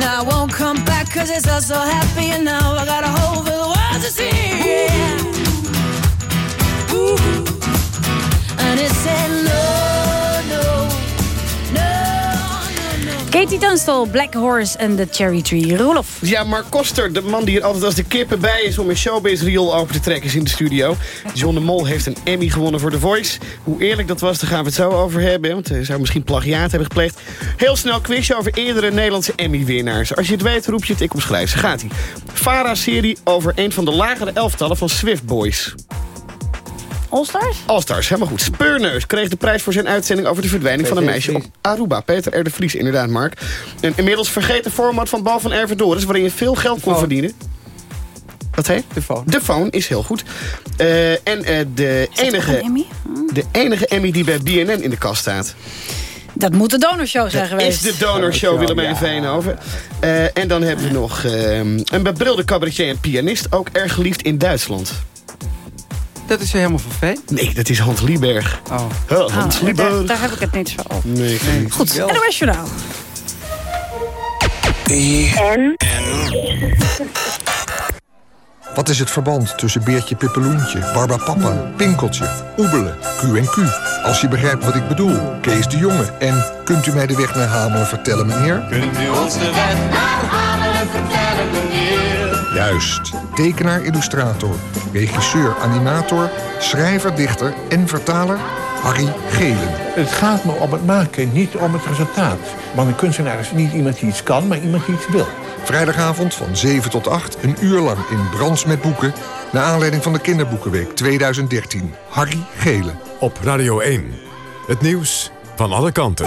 Now I won't come back cause it's all so happy And now I got a hole for the world to see yeah. And it said no, Katie Tunstall, Black Horse en The Cherry Tree. Roelof. Ja, Mark Koster, de man die er altijd als de kippen bij is... om een showbiz riool open te trekken, is in de studio. John de Mol heeft een Emmy gewonnen voor The Voice. Hoe eerlijk dat was, daar gaan we het zo over hebben. Want hij zou misschien plagiaat hebben gepleegd. Heel snel quizje over eerdere Nederlandse Emmy-winnaars. Als je het weet, roep je het, ik omschrijf ze. Gaat-ie. Farah-serie over een van de lagere elftallen van Swift Boys. Allstars? Allstars, helemaal goed. Speurneus kreeg de prijs voor zijn uitzending over de verdwijning van een meisje op Aruba. Peter R. de Vries, inderdaad, Mark. Een inmiddels vergeten format van Bal van Ervedoris... waarin je veel geld kon verdienen. Wat heet? De phone. De phone is heel goed. Uh, en uh, de, enige, Emmy? de enige Emmy die bij BNN in de kast staat. Dat moet de donorshow zijn geweest. is de donorshow, Willemijn ja. Veenhoven. Uh, en dan hebben we nog een bebrilde cabaretier en pianist. Ook erg geliefd in Duitsland. Dat is helemaal van Veen? Nee, dat is Hans Lieberg. Oh. oh Hans oh, Lieberg. Daar, daar, heb ik het niet zo over. Nee, nee. Goed, NOS Journaal. En? Wat is het verband tussen Beertje Pippeloentje, Barbapapa, Pinkeltje, Oebelen, Q&Q? Als je begrijpt wat ik bedoel, Kees de Jonge. En kunt u mij de weg naar Hamelen vertellen, meneer? Kunt u ons de weg naar Hamelen vertellen, meneer? Juist. Tekenaar, illustrator, regisseur, animator, schrijver, dichter en vertaler... Harry Gelen. Het gaat me om het maken, niet om het resultaat. Want een kunstenaar is niet iemand die iets kan, maar iemand die iets wil. Vrijdagavond van 7 tot 8, een uur lang in Brands met Boeken... naar aanleiding van de Kinderboekenweek 2013. Harry Gelen. Op Radio 1. Het nieuws van alle kanten.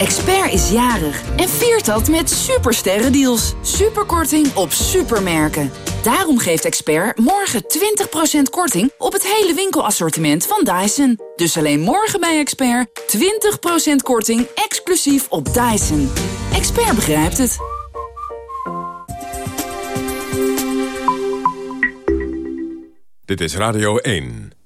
Expert is jarig en viert dat met supersterrendeals. Superkorting op supermerken. Daarom geeft Expert morgen 20% korting op het hele winkelassortiment van Dyson. Dus alleen morgen bij Expert 20% korting exclusief op Dyson. Expert begrijpt het. Dit is Radio 1.